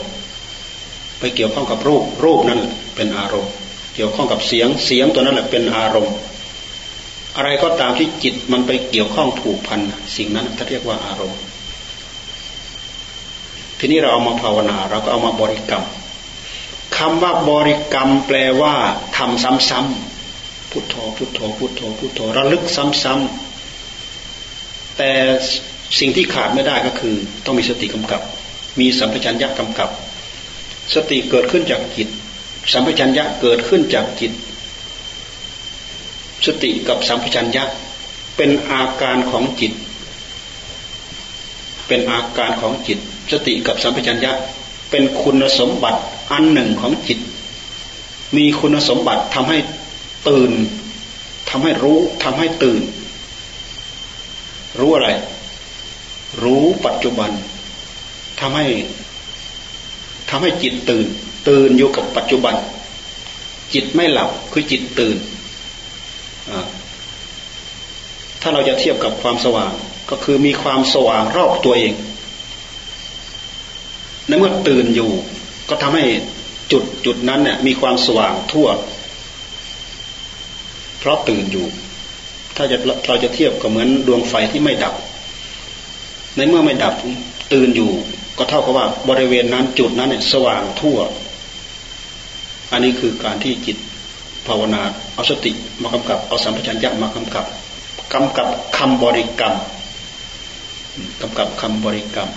Speaker 1: ไปเกี่ยวข้องกับรูปรูปนั้นเป็นอารมณ์ เกี่ยวข้องกับเสียงเสียงตัวนั้นแหละเป็นอารมณ์ อะไรก็ตามที่จิตมันไปเกี่ยวข้องผูกพันสิ่งนั้นเขาเรียกว่าอารมณ์ ทีนี้เราเอามาภาวนาเราก็เอามาบริกรรมคำว่าบริกรรมแปลว่าทำซ้ำๆ พุทโธพุทโธพุทโธพุทโธระลึกซ้ำๆแต่สิ่งที่ขาดไม่ได้ก็คือ ต้องมีสติกำกับ มีสัมปชัญญะกำกับ สติเกิดขึ้นจากจิต สัมปชัญญะเกิดขึ้นจากจิต สติกับสัมปชัญญะเป็นอาการของจิต เป็นอาการของจิต สติกับสัมปชัญญะเป็นคุณสมบัติอันหนึ่งของจิต มีคุณสมบัติทำให้ ตื่นทำให้รู้ทำให้ตื่น รู้อะไร รู้ปัจจุบันทำให้ทำให้จิตตื่น ตื่นอยู่กับปัจจุบัน จิตไม่หลับคือจิตตื่นถ้าเราจะเทียบกับความสว่างก็คือมีความสว่างรอบตัวเองในเมื่อตื่นอยู่ ก็ทำให้จุดจุดนั้นเนี่ยมีความสว่างทั่ว เพราะตื่นอยู่ ถ้าจะเราจะเทียบก็เหมือนดวงไฟที่ไม่ดับ ในเมื่อไม่ดับตื่นอยู่ ก็เท่ากับว่าบริเวณนั้นจุดนั้นเนี่ยสว่างทั่ว อันนี้คือการที่จิตภาวนาเอาสติมากำกับ เอาสัมปชัญญะมากำกับกำกับคำบริกรรมกำกับคำบริกรรม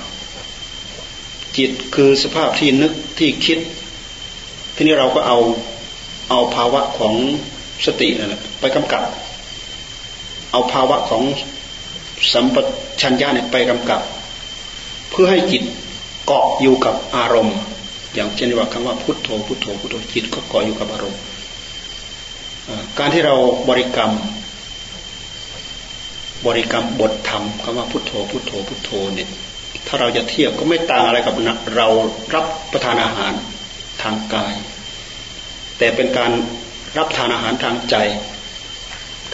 Speaker 1: จิตคือสภาพที่นึกที่คิด ทีนี้เราก็เอาเอาภาวะของ สตินั่นแหละไปกำกับ เอาภาวะของสัมปชัญญะเนี่ยไปกำกับ เพื่อให้จิตเกาะอยู่กับอารมณ์ อย่างเช่นว่าคำว่าพุทโธพุทโธพุทโธจิตก็เกาะอยู่กับอารมณ์การที่เราบริกรรม บริกรรมบทธรรมคำว่าพุทโธพุทโธพุทโธเนี่ยถ้าเราจะเทียบก็ไม่ต่างอะไรกับเรารับประทานอาหารทางกาย แต่เป็นการ รับทานอาหารทางใจ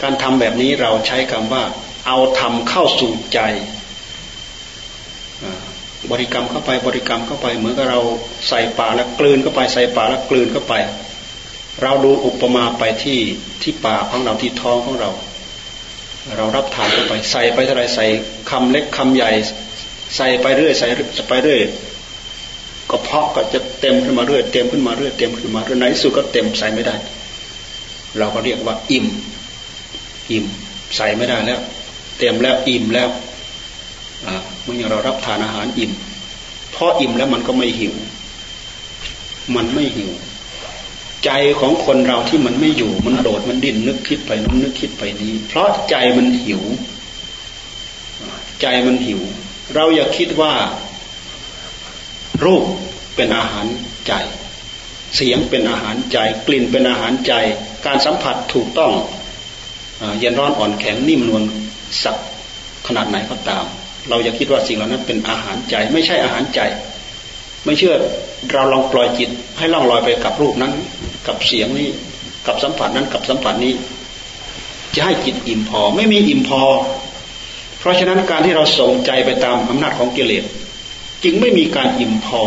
Speaker 1: การทำแบบนี้เราใช้คำว่า เอาทำเข้าสู่ใจ บริกรรมเข้าไปบริกรรมเข้าไป เหมือนกับเราใส่ปากแล้วกลืนเข้าไปใส่ปากแล้วกลืนเข้าไป เราดูอุปมาไปที่ที่ปากของเราที่ท้องของเรา เรารับทานเข้าไปใส่ไปเท่าไรใส่คำเล็กคำใหญ่ ใส่ไปเรื่อยใส่จะไปเรื่อยก็เพาะก็จะเต็มขึ้นมาเรื่อยเต็มขึ้นมาเรื่อยเต็มขึ้นมาเรื่อยในสุดก็เต็มใส่ไม่ได้ เราก็เรียกว่าอิ่ม อิ่มใส่ไม่ได้แล้ว เต็มแล้วอิ่มแล้วเมื่อเรารับทานอาหารอิ่มพออิ่มแล้วมันก็ไม่หิว มันไม่หิว ใจของคนเราที่มันไม่อยู่ มันโดดมันดิ้นนึกคิดไปนู้นนึกคิดไปนี้ เพราะใจมันหิว ใจมันหิว เราอย่าคิดว่า รูปเป็นอาหารใจ เสียงเป็นอาหารใจ กลิ่นเป็นอาหารใจ การสัมผัสถูกต้องเย็นร้อนอ่อนแข็งนิ่มนวลสักขนาดไหนก็ตาม เราอย่าคิดว่าสิ่งเหล่านั้นเป็นอาหารใจ ไม่ใช่อาหารใจ ไม่เชื่อเราลองปล่อยจิต ให้ล่องลอยไปกับรูปนั้น กับเสียงนี้ กับสัมผัสนั้นกับสัมผัสนี้ จะให้จิตอิ่มพอ ไม่มีอิ่มพอ เพราะฉะนั้นการที่เราส่งใจไปตามอำนาจของกิเลสจึงไม่มีการอิ่มพอ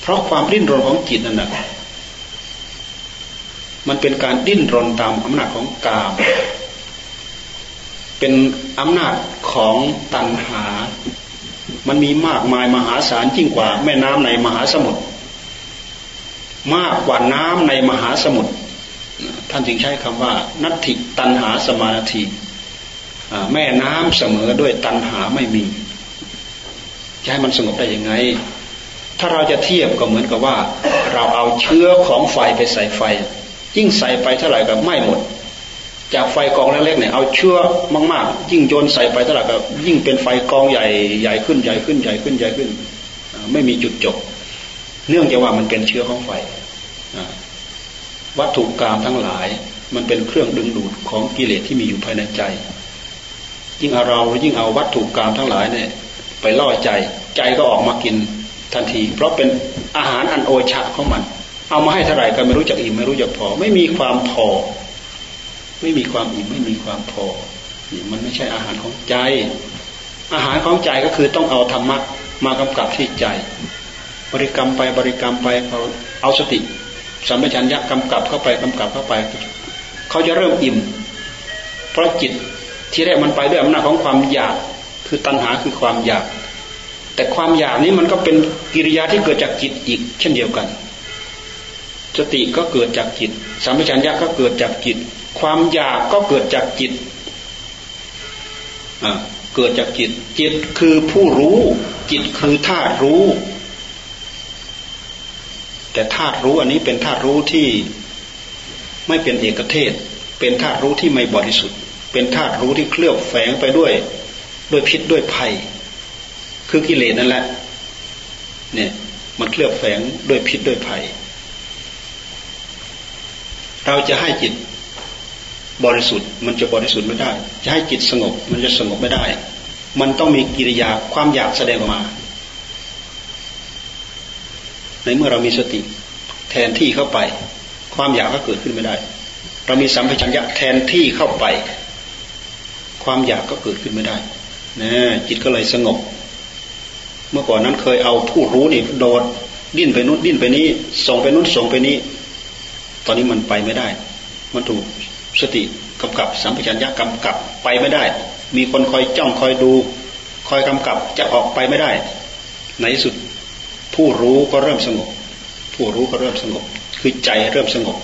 Speaker 1: เพราะความดิ้นรนของจิตนั่นแหละ มันเป็นการดิ้นรนตามอำนาจของกามเป็นอำนาจของตัณหา มันมีมากมายมหาศาลยิ่งกว่าแม่น้ำในมหาสมุทร มากกว่าน้ำในมหาสมุทร ท่านจึงใช้คำว่า นัตถิตันหาสมาธิแม่น้ำเสมอด้วยตันหาไม่มี จะให้มันสงบได้ยังไง ถ้าเราจะเทียบก็เหมือนกับว่า เราเอาเชื้อของไฟไปใส่ไฟ ยิ่งใส่ไปเท่าไหร่ก็ไหม้หมด จากไฟกองเล็กๆเนี่ยเอาเชื้อมากๆ ยิ่งโยนใส่ไปเท่าไหร่ก็ยิ่งเป็นไฟกองใหญ่ใหญ่ขึ้นใหญ่ขึ้นใหญ่ขึ้นใหญ่ขึ้น ไม่มีจุดจบ เนื่องจากว่ามันเป็นเชื้อของไฟวัตถุกรรมทั้งหลาย มันเป็นเครื่องดึงดูดของกิเลสที่มีอยู่ภายในใจ ยิ่งเอาเรายิ่งเอาวัตถุกรรมทั้งหลายเนี่ยไปล่อใจ ใจก็ออกมากินทันที เพราะเป็นอาหารอันโอชะของมัน เอามาให้เท่าไหร่ก็ไม่รู้จักอิ่มไม่รู้จักพอ ไม่มีความพอ ไม่มีความอิ่มไม่มีความพอนี่มันไม่ใช่อาหารของใจ อาหารของใจก็คือต้องเอาธรรมะมากำกับที่ใจ บริกรรมไปบริกรรมไปเขาเอาสติสัมปชัญญะกำกับเข้าไปกำกับเข้าไป เขาจะเริ่มอิ่ม เพราะจิตที่แรกมันไปด้วยอำนาจของความอยากคือตัณหาคือความอยาก แต่ความอยากนี้มันก็เป็นกิริยาที่เกิดจากจิตอีกเช่นเดียวกัน สติก็เกิดจากจิตสัมปชัญญะก็เกิดจากจิต ความอยากก็เกิดจากจิตเกิดจากจิต จิตคือผู้รู้ จิตคือธาตุรู้ แต่ธาตุรู้อันนี้เป็นธาตุรู้ที่ไม่เป็นเอกเทศ เป็นธาตุรู้ที่ไม่บริสุทธิ์ เป็นธาตุรู้ที่เคลือบแฝงไปด้วย ด้วยพิษด้วยภัย คือกิเลสนั่นแหละ เนี่ย มันเคลือบแฝงด้วยพิษด้วยภัย เราจะให้จิตบริสุทธิ์ มันจะบริสุทธิ์ไม่ได้ จะให้จิตสงบ มันจะสงบไม่ได้ มันต้องมีกิริยาความอยากแสดงออกมา ในเมื่อเรามีสติแทนที่เข้าไป ความอยากก็เกิดขึ้นไม่ได้ เรามีสัมผัสัญญะแทนที่เข้าไป ความอยากก็เกิดขึ้นไม่ได้นะจิตก็เลยสงบ เมื่อก่อนนั้นเคยเอาผู้รู้นี่โดดดิ้นไปนู้นดิ้นไปนี้ ส่งไปนู้นส่งไปนี้ ตอนนี้มันไปไม่ได้ มันถูกสติกำกับสัมปชัญญะกำกับไปไม่ได้ มีคนคอยจ้องคอยดู คอยกำกับจะออกไปไม่ได้ ในที่สุดผู้รู้ก็เริ่มสงบ ผู้รู้ก็เริ่มสงบ คือใจเริ่มสงบ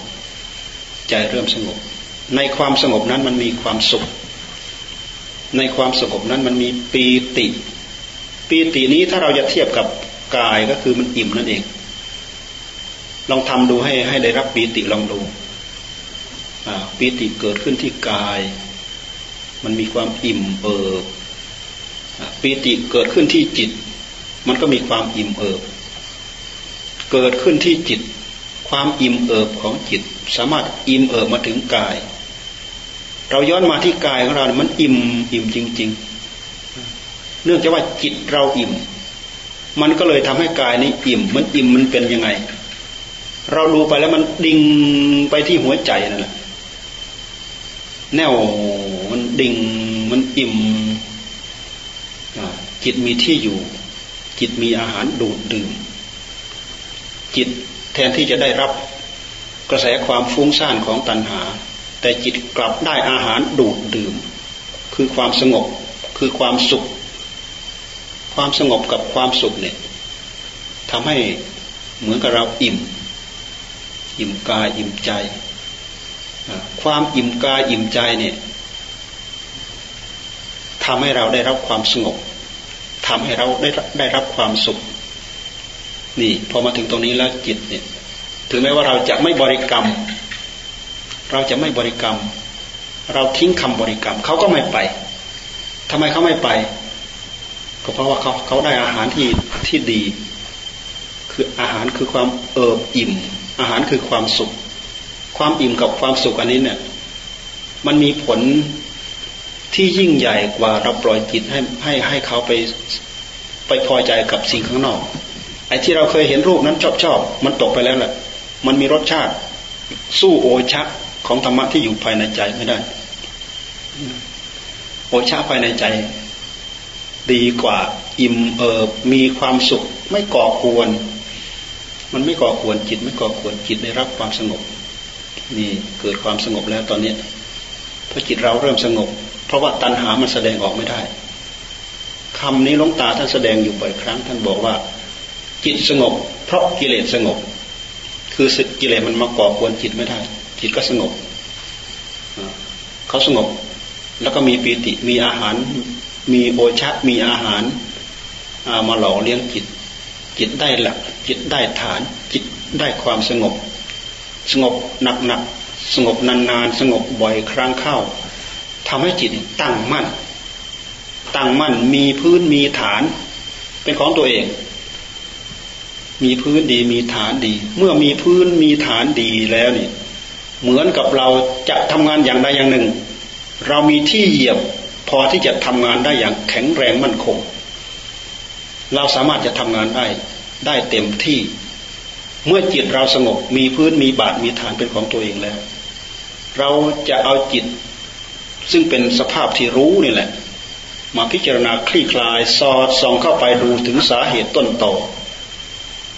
Speaker 1: ใจเริ่มสงบ ในความสงบนั้นมันมีความสุข ในความสงบนั้นมันมีปีติ ปีตินี้ถ้าเราจะเทียบกับกายก็คือมันอิ่มนั่นเอง ลองทำดูให้ให้ได้รับปีติลองดูปีติเกิดขึ้นที่กาย มันมีความอิ่มเอิบปีติเกิดขึ้นที่จิต มันก็มีความอิ่มเอิบ เกิดขึ้นที่จิต ความอิ่มเอิบของจิต สามารถอิ่มเอิบมาถึงกาย เราย้อนมาที่กายของเรา มันอิ่มอิ่มจริง ๆ เนื่องจากว่าจิตเราอิ่ม มันก็เลยทำให้กายนี้อิ่ม มันอิ่มมันเป็นยังไง เราดูไปแล้วมันดิ่งไปที่หัวใจนั่นแหละแนวมันดิ่งมันอิ่มจิตมีที่อยู่ จิตมีอาหารดูดดื่ม จิตแทนที่จะได้รับกระแสความฟุ้งซ่านของตัณหา แต่จิตกลับได้อาหารดูดดื่ม คือความสงบคือความสุข ความสงบกับความสุขเนี่ยทำให้เหมือนกับเราอิ่ม อิ่มกายอิ่มใจ ความอิ่มกายอิ่มใจเนี่ยทำให้เราได้รับความสงบทำให้เราได้ได้รับความสุข นี่พอมาถึงตรงนี้แล้วจิตเนี่ยถึงแม้ว่าเราจะไม่บริกรรม เราจะไม่บริกรรม เราทิ้งคำบริกรรมเขาก็ไม่ไปทำไมเขาไม่ไป ก็เพราะว่าเขาเขาได้อาหารที่ที่ดี คืออาหารคือความเอิบอิ่ม อาหารคือความสุข ความอิ่มกับความสุขอันนี้เนี่ย มันมีผลที่ยิ่งใหญ่กว่าเราปล่อยจิตให้ให้ให้เขาไปไปพอใจกับสิ่งข้างนอก ไอ้ที่เราเคยเห็นรูปนั้นชอบชอบมันตกไปแล้วแหละมันมีรสชาติ สู้โอชะของธรรมะที่อยู่ภายในใจไม่ได้ โอชะภายในใจ ดีกว่าอิ่มเอิบมีความสุขไม่ก่อควร มันไม่ก่อควรจิต ไม่ก่อควรจิตได้รับความสงบ นี่เกิดความสงบแล้วตอนนี้พอจิตเราเริ่มสงบ เพราะว่าตัณหามันแสดงออกไม่ได้คำนี้ลงตาท่านแสดงอยู่บ่อยครั้ง ท่านบอกว่า จิตสงบ เพราะกิเลสสงบ คือกิเลสมันมาก่อกวนจิตไม่ได้ จิตก็สงบเขาสงบ แล้วก็มีปีติมีอาหาร มีโอชะมีอาหารมาหล่อเลี้ยงจิต จิตได้หลัก จิตได้ฐาน จิตได้ความสงบ สงบหนักๆสงบนานๆ สงบบ่อยครั้งเข้าทำให้จิตตั้งมั่น ตั้งมั่นมีพื้นมีฐาน เป็นของตัวเอง มีพื้นดีมีฐานดี เมื่อมีพื้นมีฐานดีแล้วนี่เหมือนกับเราจะทำงานอย่างใดอย่างหนึ่ง เรามีที่เหยียบพอที่จะทำงานได้อย่างแข็งแรงมั่นคง เราสามารถจะทำงานได้ได้เต็มที่ เมื่อจิตเราสงบมีพื้นมีบาทมีฐานเป็นของตัวเองแล้ว เราจะเอาจิตซึ่งเป็นสภาพที่รู้นี่แหละ มาพิจารณาคลี่คลายสอดส่องเข้าไปดูถึงสาเหตุต้นต่อ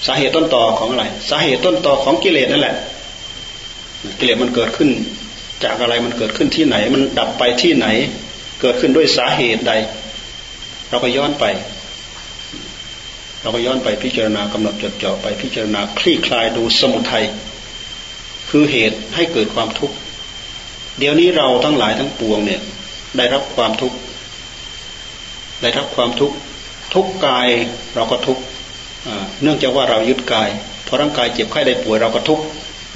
Speaker 1: สาเหตุต้นต่อของอะไร สาเหตุต้นต่อของกิเลสนั่นแหละ กิเลสมันเกิดขึ้น จากอะไรมันเกิดขึ้นที่ไหน มันดับไปที่ไหน เกิดขึ้นด้วยสาเหตุใด เราก็ย้อนไป เราก็ย้อนไปพิจารณากำหนดจดจ่อไปพิจารณาคลี่คลายดูสมุทัยคือเหตุให้เกิดความทุกข์เดี๋ยวนี้เราทั้งหลายทั้งปวงเนี่ย ได้รับความทุกข์ได้รับความทุกข์ทุกกายเราก็ทุกข์เนื่องจากว่าเรายึดกายพอร่างกายเจ็บไข้ได้ป่วยเราก็ทุกข์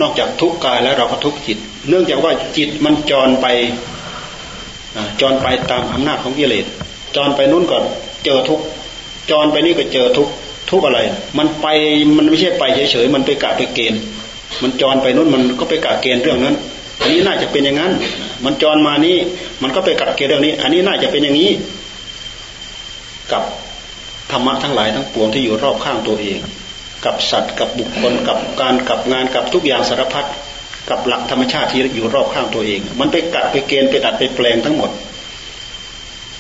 Speaker 1: นอกจากทุกกายแล้วเราก็ทุกจิต เนื่องจากว่าจิตมันจรไปจรไปตามอำนาจของกิเลสจรไปนู้นก่อนเจอทุก จรไปนี่ก็เจอทุกทุกอะไร มันไปมันไม่ใช่ไปเฉยๆมันไปกะไปเกณฑ์มันจรไปนู้นมันก็ไปกะเกณฑ์เรื่องนั้น อันนี้น่าจะเป็นอย่างนั้น มันจรมานี้มันก็ไปกะเกณฑ์เรื่องนี้ อันนี้น่าจะเป็นอย่างนี้ กับธรรมะทั้งหลายทั้งปวงที่อยู่รอบข้างตัวเอง กับสัตว์กับบุคคลกับการกับงานกับทุกอย่างสารพัดกับหลักธรรมชาติที่อยู่รอบข้างตัวเอง มันไปกัดไปเกณฑ์ไปดัดไปแปลงทั้งหมด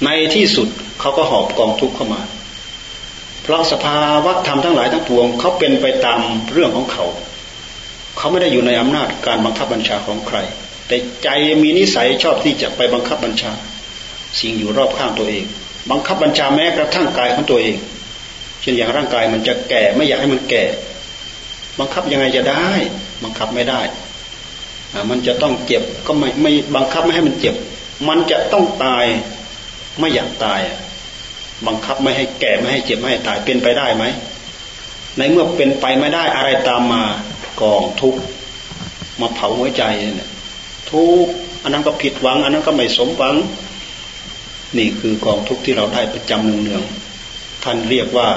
Speaker 1: ในที่สุดเขาก็หอบกองทุกข์เข้ามา เพราะสภาวะธรรมทั้งหลายทั้งปวงเขาเป็นไปตามเรื่องของเขา เขาไม่ได้อยู่ในอำนาจการบังคับบัญชาของใคร แต่ใจมีนิสัยชอบที่จะไปบังคับบัญชา สิ่งอยู่รอบข้างตัวเอง บังคับบัญชาแม้กระทั่งกายของตัวเอง เช่นอย่างร่างกายมันจะแก่ไม่อยากให้มันแก่ บังคับยังไงจะได้ บังคับไม่ได้มันจะต้องเจ็บก็ไม่ไม่บังคับไม่ให้มันเจ็บ มันจะต้องตายไม่อยากตาย บังคับไม่ให้แก่ไม่ให้เจ็บไม่ให้ตายเป็นไปได้ไหม ในเมื่อเป็นไปไม่ได้อะไรตามมากองทุกมาเผาหัวใจเนี่ยทุกอันนั้นก็ผิดหวัง อันนั้นก็ไม่สมหวัง นี่คือกองทุกที่เราได้ประจำเนืองๆท่านเรียกว่า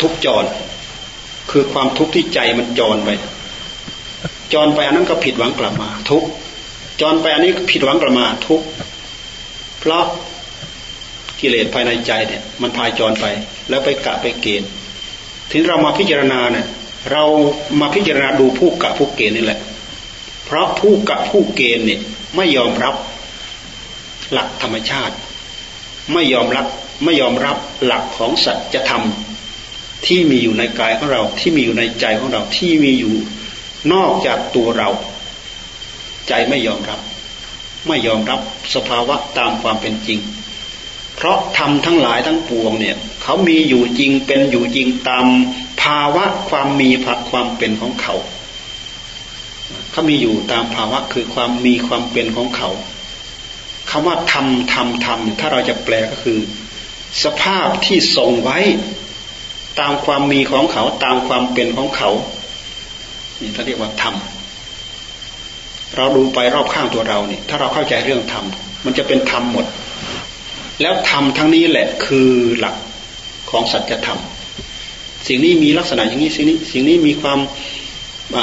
Speaker 1: ทุกจร คือความทุกข์ที่ใจมันจรไปจรไปอันนั้นก็ผิดหวังกลับมา ทุกจรไปอันนี้ผิดหวังกลับมา ทุก เพราะกิเลสภายในใจเนี่ย มันพายจรไป แล้วไปกะไปเกณฑ์ถึงเรามาพิจารณาเนี่ยเรามาพิจารณาดูผู้กะผู้เกณฑ์นี่แหละ เพราะผู้กะผู้เกณฑ์เนี่ยไม่ยอมรับหลักธรรมชาติ ไม่ยอมรับไม่ยอมรับหลักของสัจธรรมที่มีอยู่ในกายของเราที่มีอยู่ในใจของเราที่มีอยู่นอกจากตัวเรา ใจไม่ยอมรับ ไม่ยอมรับสภาวะตามความเป็นจริง เพราะทำทั้งหลายทั้งปวงเนี่ยเขามีอยู่จริงเป็นอยู่จริงตามภาวะความมีผัดความเป็นของเขา เขามีอยู่ตามภาวะคือความมีความเป็นของเขาคำว่าทำทำทำถ้าเราจะแปลก็คือ สภาพที่ทรงไว้ตามความมีของเขาตามความเป็นของเขานี่เขาเรียกว่าธรรม เราดูไปรอบข้างตัวเราเนี่ย ถ้าเราเข้าใจเรื่องธรรมมันจะเป็นธรรมหมด แล้วธรรมทั้งนี้แหละคือหลักของสัจธรรมสิ่งนี้มีลักษณะอย่างนี้สิ่งนี้ สิ่งนี้มีความ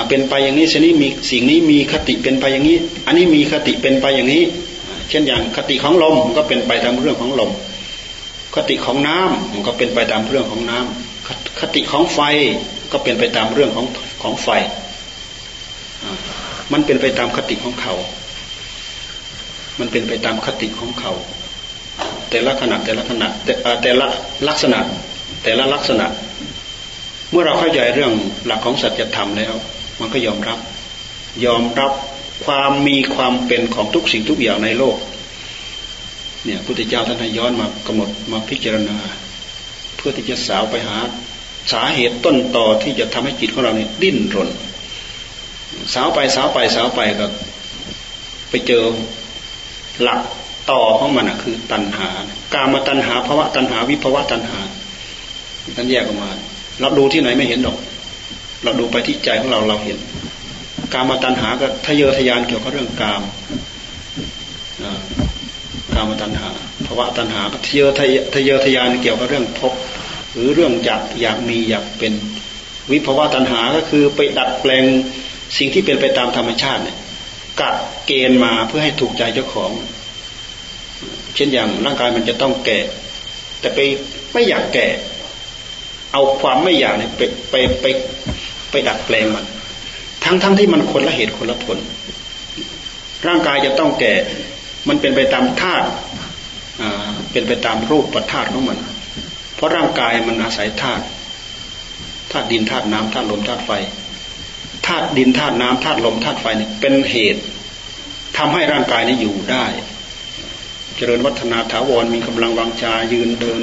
Speaker 1: เป็นไปอย่างนี้สิ่งนี้มีสิ่งนี้มีคติเป็นไปอย่างนี้ อันนี้มีคติเป็นไปอย่างนี้ เช่นอย่างคติของลมก็เป็นไปตามเรื่องของลม คติของน้ำมันก็เป็นไปตามเรื่องของน้ำคติของไฟก็เป็นไปตามเรื่องของของไฟ มันเป็นไปตามคติของเขา มันเป็นไปตามคติของเขา แต่ละขณะแต่ละขณะแต่แต่ละลักษณะ แต่ละลักษณะ เมื่อเราเข้าใจเรื่องหลักของสัจธรรมแล้ว มันก็ยอมรับ ยอมรับความมีความเป็นของทุกสิ่งทุกอย่างในโลก เนี่ยพุทธเจ้าท่านให้ย้อนมากำหนดมาพิจารณา เพื่อที่จะสาวไปหาสาเหตุต้นต่อที่จะทำให้จิตของเราเนี่ยดิ้นรน สาวไปสาวไปสาวไปก็ไปเจอหลักต่อของมันอะคือตัณหา การมาตัณหาภาวะตัณหาวิภาวะตัณหาท่านแยกออกมาเราดูที่ไหนไม่เห็นหรอก เราดูไปที่ใจของเราเราเห็น การมาตัณหาก็ทะเยอทะยานเกี่ยวกับเรื่องกามกามตัณหาภาวะตัณหาก็ทะเยอทะเยอทะยานเกี่ยวกับเรื่องภพหรือเรื่องอยากอยากมีอยากเป็นวิภาวะตัณหาก็คือไปดัดแปลง สิ่งที่เป็นไปตามธรรมชาติเนี่ยกัดเกณฑ์มาเพื่อให้ถูกใจเจ้าของ เช่นอย่างร่างกายมันจะต้องแก่ แต่ไปไม่อยากแก่ เอาความไม่อยากเนี่ยไปไปไปไปดัดแปลงมัน ทั้งทั้งที่มันคนละเหตุคนละผล ร่างกายจะต้องแก่ มันเป็นไปตามธาตุเป็นไปตามรูปประธาตุของมัน เพราะร่างกายมันอาศัยธาตุธาตุดินธาตุน้ำธาตุลมธาตุไฟ ธาตุดินธาตุน้ำธาตุลมธาตุไฟนี่เป็นเหตุทำให้ร่างกายนี้อยู่ได้ เจริญวัฒนาถาวรมีกำลังวังชายืนเดิน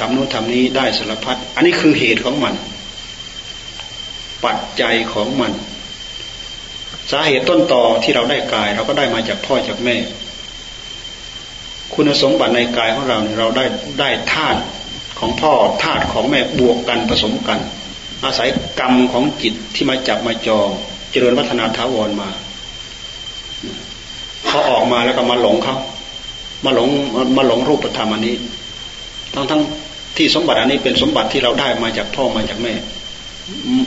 Speaker 1: ทำโน้นทำนี้ได้สารพัดอันนี้คือเหตุของมัน ปัจจัยของมัน สาเหตุต้นต่อที่เราได้กาย เราก็ได้มาจากพ่อจากแม่ คุณสมบัติในกายของเราเราได้ได้ธาตุของพ่อธาตุของแม่บวกกันผสมกัน อาศัยกรรมของจิตที่มาจับมาจอง เจริญวัฒนาท้าวรมาเขาออกมาแล้วก็มาหลงเขามาหลงมาหลงรูปธรรมอันนี้ ทั้งทั้งที่สมบัติอันนี้เป็นสมบัติที่เราได้มาจากพ่อมาจากแม่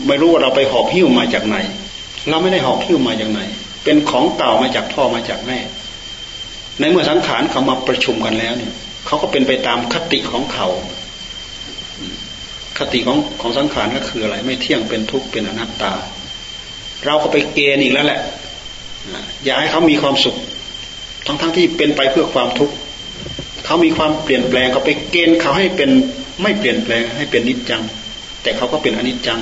Speaker 1: ไม่รู้ว่าเราไปหอบหิ้วมาจากไหน เราไม่ได้หอบหิ้วมาจากไหน เป็นของเก่ามาจากพ่อมาจากแม่ ในเมื่อสังขารเขามาประชุมกันแล้วเนี่ยเขาก็เป็นไปตามคติของเขา คติของของสังขารก็คืออะไร ไม่เที่ยงเป็นทุกข์เป็นอนัตตา เราก็ไปเกณฑ์อีกแล้วแหละอยากให้เขามีความสุข ทั้งทั้งที่เป็นไปเพื่อความทุกข์เขามีความเปลี่ยนแปลงเขาไปเกณฑ์เขาให้เป็นไม่เปลี่ยนแปลงให้เป็นนิจจัง แต่เขาก็เป็นอนิจจัง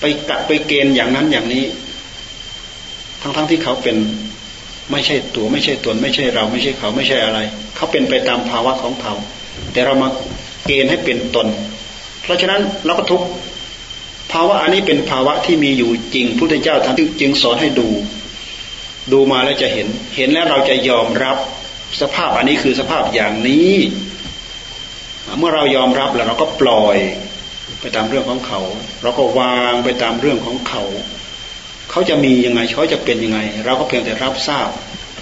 Speaker 1: ไปกัดไปเกณฑ์อย่างนั้นอย่างนี้ ทั้งๆทที่เขาเป็นไม่ใช่ตัวไม่ใช่ตนไม่ใช่เราไม่ใช่เขาไม่ใช่อะไร เขาเป็นไปตามภาวะของเขา แต่เรามา เกณฑ์ให้เป็นตน เพราะฉะนั้นเราก็ทุกภาวะอันนี้เป็นภาวะที่มีอยู่จริงพุทธเจ้าท่านจึงสอนให้ดู ดูมาแล้วจะเห็น เห็นแล้วเราจะยอมรับสภาพอันนี้คือสภาพอย่างนี้ เมื่อเรายอมรับแล้วเราก็ปล่อยไปตามเรื่องของเขา เราก็วางไปตามเรื่องของเขา เขาจะมียังไงเขาจะเป็นยังไง เราก็เพียงแต่รับทราบ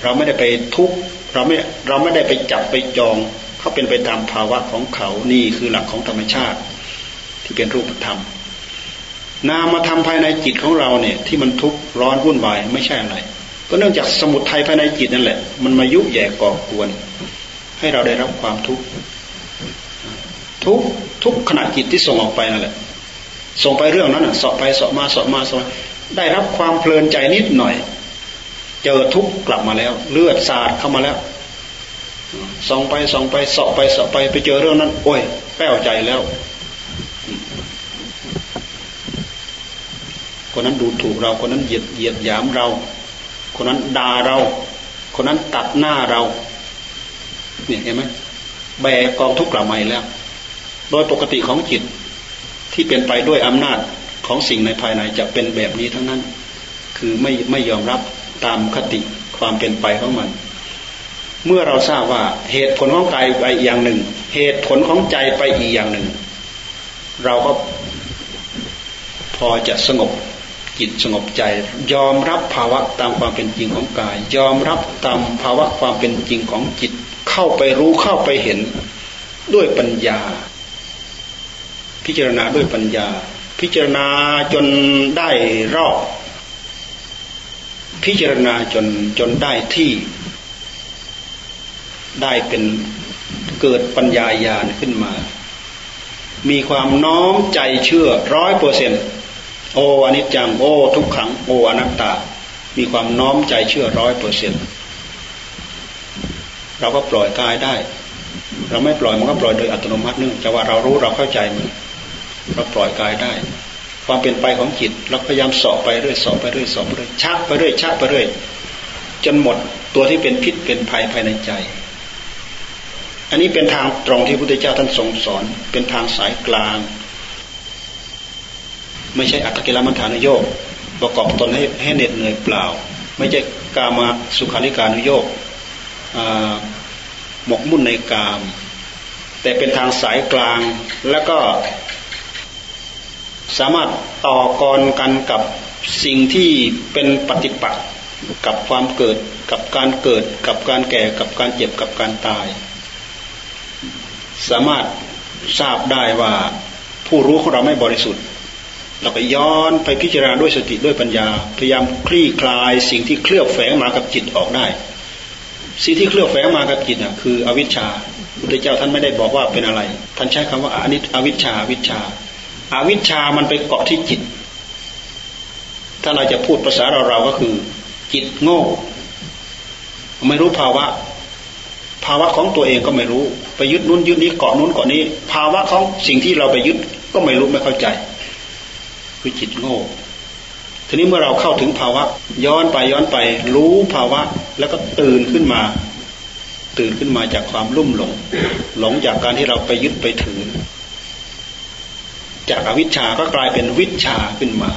Speaker 1: เราไม่ได้ไปทุกเราไม่เราไม่ได้ไปจับไปจอง เขาเป็นไปตามภาวะของเขานี่คือหลักของธรรมชาติ ที่เป็นรูปธรรม นามธรรมภายในจิตของเราเนี่ย ที่มันทุกข์ร้อนวุ่นวายไม่ใช่อะไร ก็เนื่องจากสมุทัยภายในจิตนั่นแหละ มันมายุแย่ก่อกวน ให้เราได้รับความทุกข์ทุกทุกขณะจิตที่ส่งออกไปนั่นแหละ ส่งไปเรื่องนั้นอะสอบไปสอบมาสอบมาสอบได้รับความเพลินใจนิดหน่อย เจอทุกข์กลับมาแล้ว เลือดสาดเข้ามาแล้ว ส่องไปส่องไปสอบไปสอบไปไปเจอเรื่องนั้น โอ้ยแป้วใจแล้ว คนนั้นดูถูกเรา คนนั้นเหยียดเหยียดหยามเรา คนนั้นด่าเรา คนนั้นตัดหน้าเรา เนี่ยเห็นไหมแบกกองทุกข์กลับมาแล้ว โดยปกติของจิตที่เป็นไปด้วยอำนาจของสิ่งในภายในจะเป็นแบบนี้ทั้งนั้น คือไม่ไม่ยอมรับตามคติความเป็นไปของมัน เมื่อเราทราบว่าเหตุผลของกายไปอย่างหนึ่ง เหตุผลของใจไปอีกอย่างหนึ่ง เราก็พอจะสงบจิตสงบใจ ยอมรับภาวะตามความเป็นจริงของกาย ยอมรับตามภาวะความเป็นจริงของจิต เข้าไปรู้เข้าไปเห็นด้วยปัญญา พิจารณาด้วยปัญญา พิจารณาจนได้รอบพิจารณาจนจนได้ที่ ได้เป็นเกิดปัญญาญาณขึ้นมา มีความน้อมใจเชื่อร้อยเปอร์เซ็นโออนิจจังโอทุกขังโออนัตตา มีความน้อมใจเชื่อร้อยเปอร์เซ็นเราก็ปล่อยกายได้ เราไม่ปล่อยมันก็ปล่อยโดยอัตโนมัติเนื่องจากว่าเรารู้เราเข้าใจมันเราปล่อยกายได้ ความเป็นไปของจิตเราพยายามสอบไปเรื่อยสอบไปเรื่อยสอบไปเรื่อยชักไปเรื่อยชักไปเรื่อยจนหมดตัวที่เป็นพิษเป็นภัยภายในใจ อันนี้เป็นทางตรงที่พระพุทธเจ้าท่านทรงสอน เป็นทางสายกลาง ไม่ใช่อัตกิลมัฏฐานโยกประกอบตนให้ให้เหน็ดเหนื่อยเปล่า ไม่ใช่กามาสุขาริการุโยกหมกมุ่นในกาม แต่เป็นทางสายกลางแล้วก็สามารถต่อกรกันกับสิ่งที่เป็นปฏิปักษ์กับความเกิด กับการเกิด กับการแก่กับการเจ็บกับการตาย สามารถทราบได้ว่าผู้รู้ของเราไม่บริสุทธิ์ เราไปย้อนไปพิจารณาด้วยสติด้วยปัญญา พยายามคลี่คลายสิ่งที่เคลือบแฝงมากับจิตออกได้ สิ่งที่เคลือบแฝงมากับจิตอะคืออวิชชาพุทธเจ้าท่านไม่ได้บอกว่าเป็นอะไร ท่านใช้คำว่าอนิจอวิชชาวิชชาอาวิชชามันไปเกาะที่จิต ถ้าเราจะพูดภาษาเราเราก็คือ จิตโง่ ไม่รู้ภาวะ ภาวะของตัวเองก็ไม่รู้ ไปยึดนู้นยึดนี้เกาะนู้นเกาะนี้ ภาวะของสิ่งที่เราไปยึดก็ไม่รู้ไม่เข้าใจ คือจิตโง่ทีนี้เมื่อเราเข้าถึงภาวะ ย้อนไปย้อนไป รู้ภาวะ แล้วก็ตื่นขึ้นมา ตื่นขึ้นมาจากความลุ่มหลง หลงจากการที่เราไปยึดไปถือ จากอวิชชาก็กลายเป็นวิชาขึ้นมา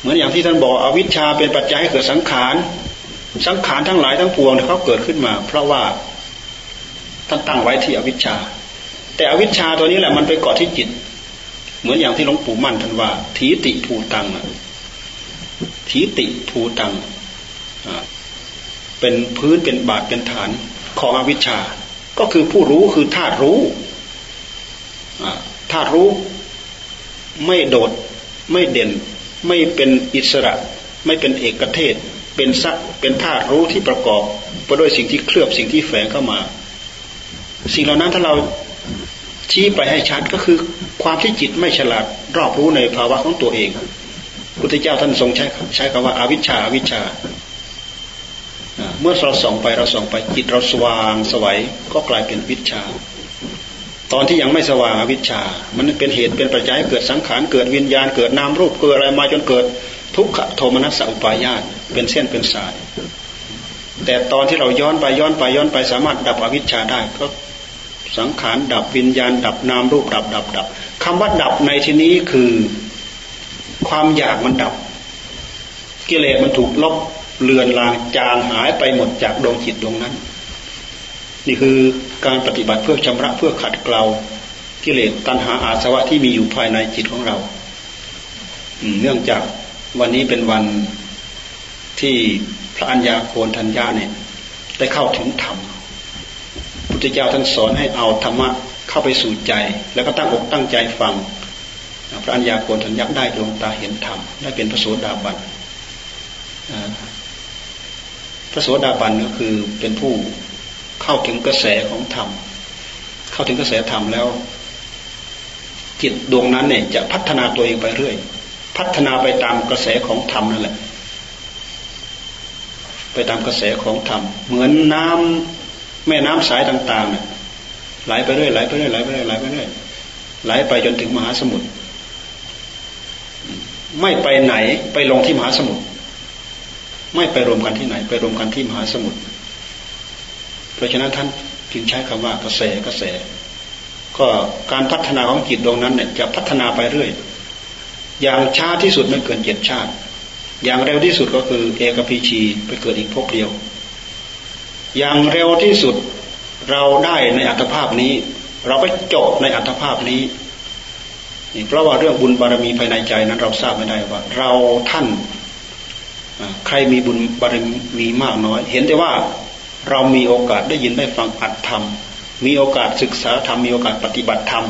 Speaker 1: เหมือนอย่างที่ท่านบอกอวิชชาเป็นปัจจัยให้เกิดสังขารสังขารทั้งหลายทั้งปวงเขาเกิดขึ้นมา เพราะว่า ท่านตั้งไว้ที่อวิชชา แต่อวิชชาตัวนี้แหละมันไปเกาะที่จิต เหมือนอย่างที่หลวงปู่มั่นท่านว่าทีติภูตังทีติภูตังเป็นพื้นเป็นบาทเป็นฐานของอวิชชา ก็คือผู้รู้คือธาตุรู้ถ้ารู้ไม่โดดไม่เด่น ไม่เป็นอิสระ ไม่เป็นเอกเทศ เป็นสักเป็นธาตุรู้ที่ประกอบไปด้วยสิ่งที่เคลือบสิ่งที่แฝงเข้ามา สิ่งเหล่านั้นถ้าเราชี้ไปให้ชัดก็คือความที่จิตไม่ฉลาดรอบรู้ในภาวะของตัวเองพุทธเจ้าท่านทรงใช้ใช้คำว่าอาวิชชาอาวิชชา เมื่อเราส่องไปเราส่องไปจิตเราสว่างสวัยก็กลายเป็นวิชา ตอนที่ยังไม่สว่างอวิชชา มันเป็นเหตุเป็นปัจจัยเกิดสังขารเกิดวิญญาณเกิดนามรูปเกิดอะไรมาจนเกิดทุกขโทมนัสสุปายาตเป็นเส้นเป็นสาย แต่ตอนที่เราย้อนไปย้อนไปย้อนไปสามารถดับอวิชชาได้ก็ สังขารดับวิญญาณ ดับนามรูปดับดับดับคำว่าดับในที่นี้คือ ความอยากมันดับ กิเลสมันถูกลบเลือนลางจางหายไปหมดจากดวงจิตดวงนั้น นี่คือการปฏิบัติเพื่อชำระเพื่อขัดเกลากิเลสตัณหาอาสวะที่มีอยู่ภายในจิตของเราเนื่องจากวันนี้เป็นวันที่พระัญญาโคนทัญญาเนี่ย ได้เข้าถึงธรรม ทธเจ้าท่านสอนให้เอาธรรมะเข้าไปสู่ใจ แล้วก็ตั้งอกตั้งใจฟัง พระัญญาโคนทัญญาได้ดวงตาเห็นธรรมได้เป็นพระโสดาบันพระโสดาบันก็คือเป็นผู้เข้าถึงกระแสของธรรม เข้าถึงกระแสธรรมแล้ว จิตดวงนั้นเนี่ยจะพัฒนาตัวเองไปเรื่อย พัฒนาไปตามกระแสของธรรมนั่นแหละ ไปตามกระแสของธรรม เหมือนน้ำ แม่น้ำสายต่างๆเนี่ยไหลไปเรื่อยไหลไปเรื่อยไหลไปเรื่อยไหลไปเรื่อยไหลไปจนถึงมหาสมุทรไม่ไปไหนไปลงที่มหาสมุทรไม่ไปรวมกันที่ไหน ไปรวมกันที่มหาสมุทรเพราะฉะนั้นท่านจึงใช้คำว่ากระแสกระแส ก็การพัฒนาของจิตดวงนั้นเนี่ยจะพัฒนาไปเรื่อย อย่างช้าที่สุดไม่เกินเจ็ดชาติ อย่างเร็วที่สุดก็คือเอกพีชีไปเกิดอีกภพเดียว อย่างเร็วที่สุดเราได้ในอัตภาพนี้ เราไปจบในอัตภาพนี้นี่เพราะว่าเรื่องบุญบารมีภายในใจนั้น เราทราบไม่ได้ว่า เราท่านใครมีบุญบารมีมากน้อย เห็นแต่ว่าเรามีโอกาสได้ยินได้ฟังอัตธรรม มีโอกาสศึกษาธรรมมีโอกาสปฏิบัติธรรม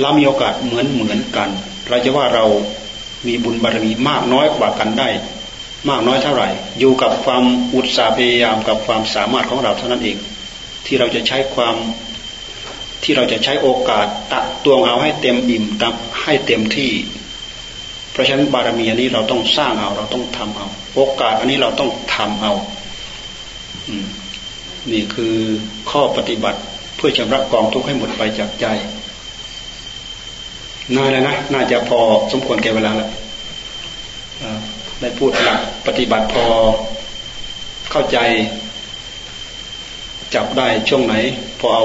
Speaker 1: เรามีโอกาสเหมือนเหมือนกัน เราจะว่าเรามีบุญบารมีมากน้อยกว่ากันได้ มากน้อยเท่าไหร่ อยู่กับความอุตสาห์พยายามกับความสามารถของเราเท่านั้นเอง ที่เราจะใช้ความที่เราจะใช้โอกาสตักตวงเอาให้เต็มอิ่มตัให้เต็มที่ เพราะฉะนั้นบารมีอันนี้เราต้องสร้างเอาเราต้องทำเอา โอกาสอันนี้เราต้องทำเอาอนี่คือข้อปฏิบัติเพื่อชำระกองทุกข์ให้หมดไปจากใจน่าเลยนะ น่าจะพอสมควรแก่เวลาแล้ว ได้พูดหลักปฏิบัติพอเข้าใจ จับได้ช่วงไหน พอเอา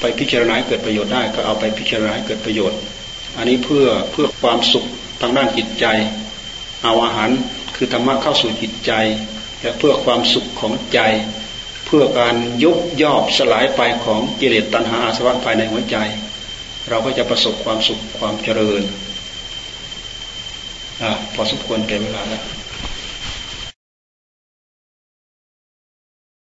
Speaker 1: ไปพิจารณาเกิดประโยชน์ได้ ก็เอาไปพิจารณาเกิดประโยชน์ อันนี้เพื่อเพื่อความสุขทางด้านจิตใจ เอาอาหารคือธรรมะเข้าสู่จิตใจ และเพื่อความสุขของใจ เพื่อการยุบย่อสลายไปของกิเลสตัณหาอาสวะภายในหัวใจ เราก็จะประสบความสุขความเจริญ อ่าพอสมควรแก่เวลาแล้ว